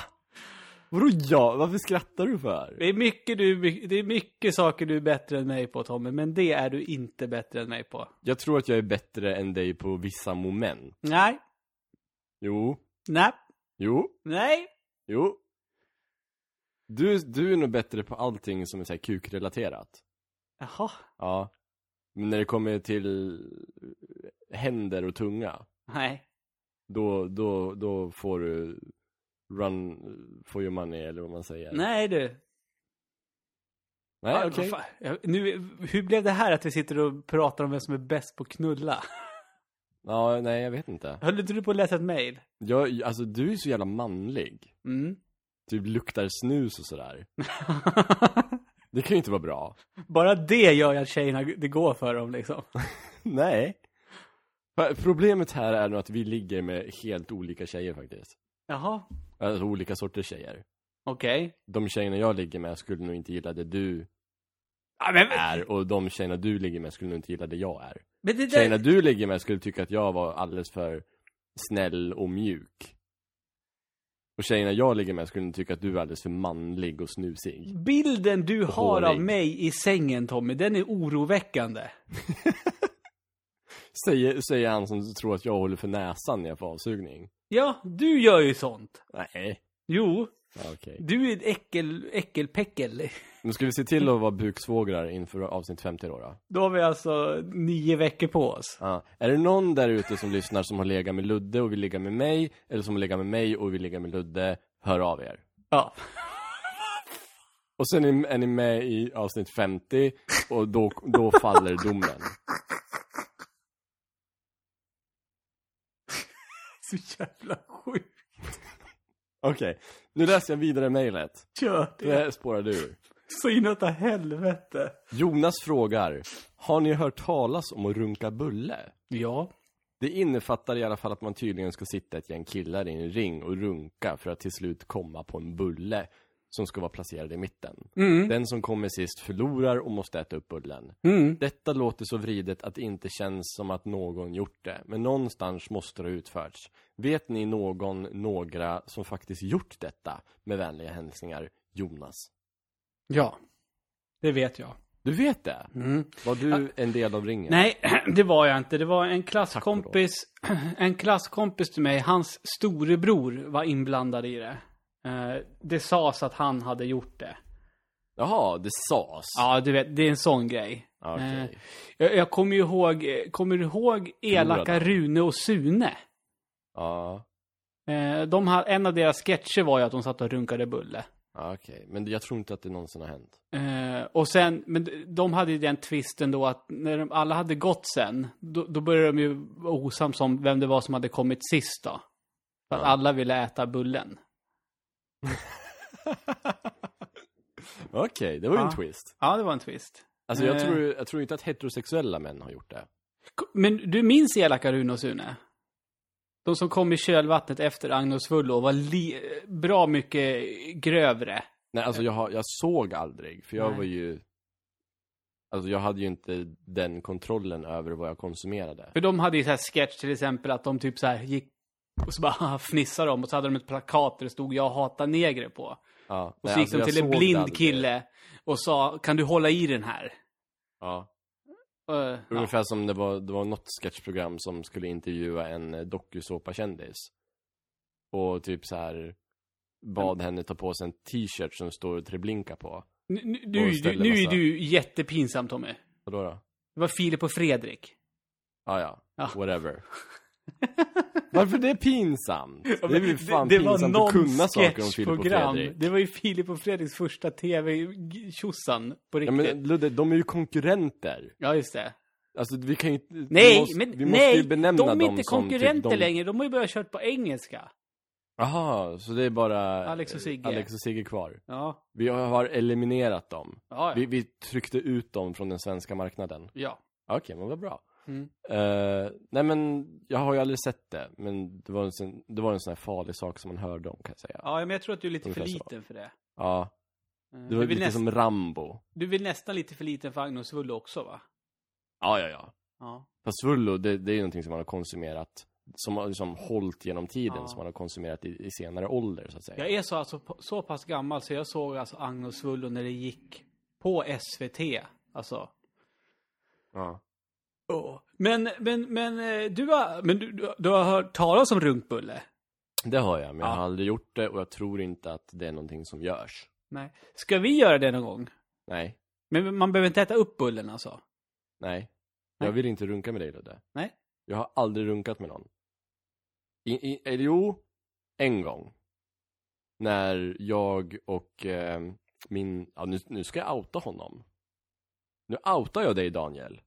Vadå ja? Varför skrattar du för? Det är, mycket du, det är mycket saker du är bättre än mig på Tommy, men det är du inte bättre än mig på. Jag tror att jag är bättre än dig på vissa moment. Nej, Jo, nej, jo, nej. jo. Du, du är nog bättre på allting som är så här kukrelaterat. Jaha, Ja. Men när det kommer till händer och tunga, nej. då, då, då får du run for your money eller vad man säger. Nej du. Nej, Ah, okej. Ja, Nu, hur blev det här att vi sitter och pratar om vem som är bäst på knulla? Ja, nej, jag vet inte. Höll inte du på att läsa ett mejl? Jag, alltså du är så jävla manlig. Mm. Typ luktar snus och sådär. Det kan ju inte vara bra. Bara det gör ju att tjejerna, det går för dem liksom. Nej. Problemet här är nog att vi ligger med helt olika tjejer faktiskt. Jaha, Alltså olika sorters tjejer. okej. De tjejerna jag ligger med skulle nog inte gilla det du Ja, men, är och de tjejerna du ligger med skulle nog inte gilla det jag är. men det Tjejerna där, du ligger med skulle tycka att jag var alldeles för snäll och mjuk. Och tjejerna jag ligger med skulle tycka att du är alldeles för manlig och snusig. bilden du har av mig i sängen Tommy, den är oroväckande. Säger, säger han som tror att jag håller för näsan när jag får avsugning. Ja, du gör ju sånt. Nej. Jo, Okej. du är ett äckel, äckelpäckel. Nu ska vi se till att vara buksvågrar inför avsnitt 50 då. då. Då har vi alltså nio veckor på oss. Ja. Är det någon där ute som lyssnar som har legat med Ludde och vill ligga med mig, eller som har legat med mig och vill ligga med Ludde, hör av er. Ja. Och sen är, är ni med i avsnitt 50 och då, då faller domen. Så jävla sjukt. Okej, nu läser jag vidare mejlet. Kör det. Det spårar du. Så inåt helvete. Jonas frågar, har ni hört talas om att runka bulle? Ja. Det innefattar i alla fall att man tydligen ska sitta ett gäng killar i en ring och runka för att till slut komma på en bulle som ska vara placerad i mitten. Mm. Den som kommer sist förlorar och måste äta upp bullen. Mm. Detta låter så vridet att det inte känns som att någon gjort det, men någonstans måste det ha utförts. Vet ni någon, några som faktiskt gjort detta? Med vänliga hälsningar, Jonas. Ja. Det vet jag. Du vet det? Mm. Var du en del av ringen? Nej, det var jag inte. Det var en klasskompis, en klasskompis till mig, hans storebror var inblandad i det. Eh, Det sades att han hade gjort det. Jaha, det sas? Ja, du vet, det är en sån grej. Okej. Eh, Jag, jag kommer ju ihåg, kommer du ihåg elaka. Rune och Sune? Ja. Eh, De, ha- en av deras sketcher var ju att de satt och runkade bulle. Ja, Okej, men jag tror inte att det någonsin har hänt. Eh, och sen, men de hade ju den twisten då att när de alla hade gått sen, då, då började de ju osams om vem det var som hade kommit sist då. För att Ja. alla ville äta bullen. Okej, det var ju Ja. en twist. Ja, det var en twist. Alltså jag Eh. tror, jag tror inte att heterosexuella män har gjort det. Men du minns elaka Rune och Sune? De som kom i kölvattnet efter Agnes Vullo var bra mycket grövre. Nej, alltså jag, jag såg aldrig, för jag Nej. var ju... Alltså jag hade ju inte den kontrollen över vad jag konsumerade. För de hade ju så här sketch till exempel att de typ så här gick och så bara fnissade de och så hade de ett plakat där det stod jag hatar negrer på. Ja. Och Nej, så gick alltså de till en blind kille och sa kan du hålla i den här? Ja. Uh, ja. Ungefär som det var, det var något sketchprogram som skulle intervjua en eh, dokusåpakändis. Och typ så här bad henne ta på sig en t-shirt som står Treblinka på. Nu, nu, nu är massa- du jättepinsam Tommy. Vadå då? Det var Filip och Fredrik. Ah, ja, Ja. whatever. Varför det är pinsamt? Det är ju fan det var pinsamt någon att kunna saker om Filip och. Fredrik. Det var ju Filip och Fredriks första tv-tjosan på Ja riktigt. Ja, men Ludde, de är ju konkurrenter. just det. Alltså vi kan ju vi Nej, måste, men vi måste nej, ju benämna de är dem inte som konkurrenter typ de... längre. De har ju börjat kört på engelska. Jaha, så det är bara Alex och Sigge. Alex och Sigge kvar. Ja. Vi har eliminerat dem. Ja, Vi, ja. vi tryckte ut dem från den svenska marknaden. ja. Okej, men vad bra. Mm. Eh, nej men, jag har ju aldrig sett det. Men det var, en, sån- det var en sån här farlig sak som man hörde om kan jag säga. ja, men jag tror att du är lite för så. liten för det. Ja, Eh, det du, var vill lite näst, som Rambo. du vill nästan lite för liten för Agnes Vullo också va? Ja, ja, ja. Ja. Fast Svullo, det, det är ju någonting som man har konsumerat. Som har liksom hållit genom tiden, Ja. som man har konsumerat i, i senare ålder så att säga. Jag är så, alltså, så pass gammal så jag såg alltså Agnes Vullo när det gick på SVT. Alltså. Ja. Men, men, men eh, du har, men du, du, har hört talas om runkbulle? Det har jag, men jag Ja. har aldrig gjort det och jag tror inte att det är någonting som görs. Nej. Ska vi göra det någon gång? Nej, Men man behöver inte äta upp bullen alltså? nej. Jag vill inte runka med dig Ludde. Nej. Jag har aldrig runkat med någon. I, i, eller jo, en gång. När jag och eh, min, ja nu, nu ska jag outa honom. Nu outar jag dig Daniel.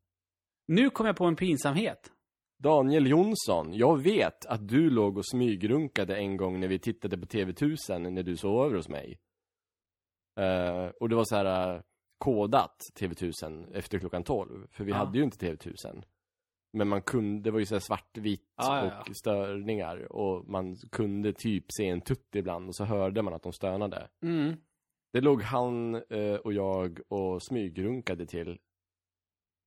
Nu kom jag på en pinsamhet. Daniel Jonsson, jag vet att du låg och smygrunkade en gång när vi tittade på TV1000 när du sov över hos mig. Eh, och det var så här eh, kodat TV1000 efter klockan 12, för vi Ja. hade ju inte TV1000. Men man kunde, det var ju så här svartvitt Ja, ja, och störningar och man kunde typ se en tutt ibland och så hörde man att de stönade. Mm. Det låg han eh, och jag och smygrunkade till.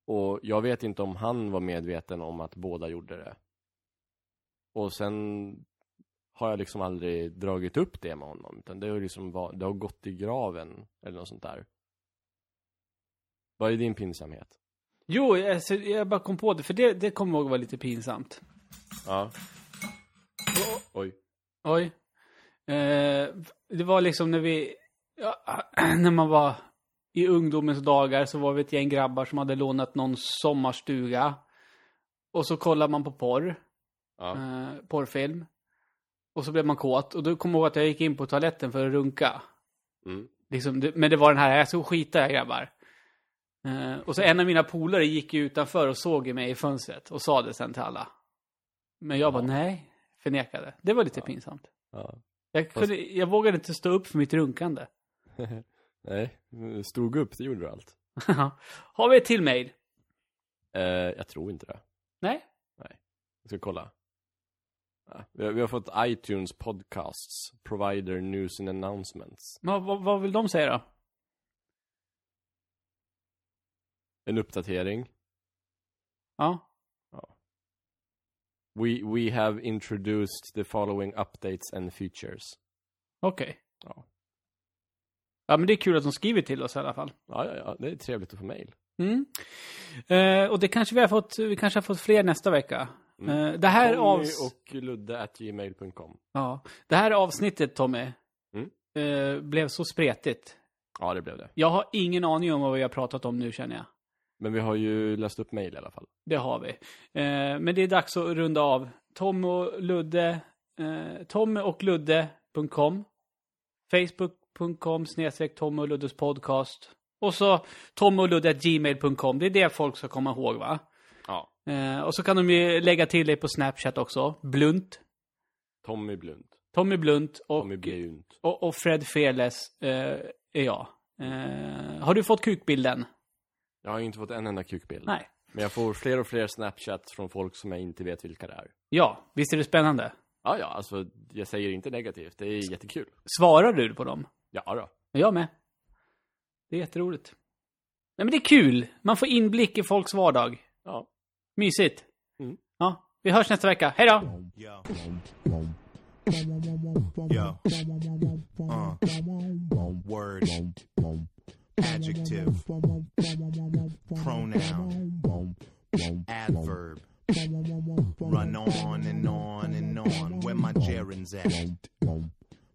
Och jag vet inte om han var medveten om att båda gjorde det. Och sen har jag liksom aldrig dragit upp det med honom. Utan det har liksom var, det har gått i graven eller något sånt där. Vad är din pinsamhet? Jo, alltså, jag bara kom på det, för det, det kommer jag ihåg var lite pinsamt. Ja. Oj. Oj. Eh, det var liksom när vi, ja, när man var i ungdomens dagar så var vi ett gäng grabbar som hade lånat någon sommarstuga. Och så kollade man på porr, Ja. eh, porrfilm. Och så blev man kåt. Och då kommer jag ihåg att jag gick in på toaletten för att runka. Mm. Liksom, men det var den här, jag ska skita här grabbar. Eh, och så en av mina polare gick utanför och såg mig i fönstret och sa det sen till alla. Men jag bara Ja. nej, förnekade. Det var lite pinsamt. ja. Jag, kunde, jag vågade inte stå upp för mitt runkande. Nej, stod upp, det gjorde du allt. Har vi ett till mail? Eh, jag tror inte det. Nej? Jag ska kolla. Ja, Vi har, vi har fått iTunes podcasts, provider news and announcements. Men vad, vad vill de säga då? En uppdatering. Ja. We, we have introduced the following updates and features. Okej. Ja. Ja, men det är kul att de skriver till oss i alla fall. Ja, ja, ja, det är trevligt att få mail. Mm. Eh, och det kanske vi har fått, vi kanske har fått fler nästa vecka. Mm. Eh, det här Tommy avs... och ludde at gmail.com. Ja. Det här avsnittet, Tommy, Mm. eh, blev så spretigt. Ja, det blev det. Jag har ingen aning om vad vi har pratat om nu, känner jag. Men vi har ju läst upp mail i alla fall. Det har vi. Eh, men det är dags att runda av. Tom och Ludde, eh, tommyochludde.com Facebook facebook.com snedstreck Tom och Luddes podcast. Och så tomochludde.gmail.com. Det är det folk ska komma ihåg va? Ja. Eh, och så kan de ju lägga till dig på Snapchat också. Blunt. Tommy Blunt. Tommy Blunt och, Tommy Blunt. och, och Fred Fearless eh, är jag. Eh, har du fått kukbilden? Jag har inte fått en enda kukbild. Nej. Men jag får fler och fler snapchats från folk som jag inte vet vilka det är. Ja, visst är det spännande? Ja, ja, alltså jag säger inte negativt. Det är jättekul. Svarar du på dem? Ja då. Jag med. Det är jätteroligt. Nej men det är kul. Man får inblick i folks vardag. Ja. Mysigt. Mm. Ja, vi hörs nästa vecka. Hej då! Yo. Yo. Uh. Word. Adjective. Pronoun. Adverb. Run on and on and on. Where my gerunds at?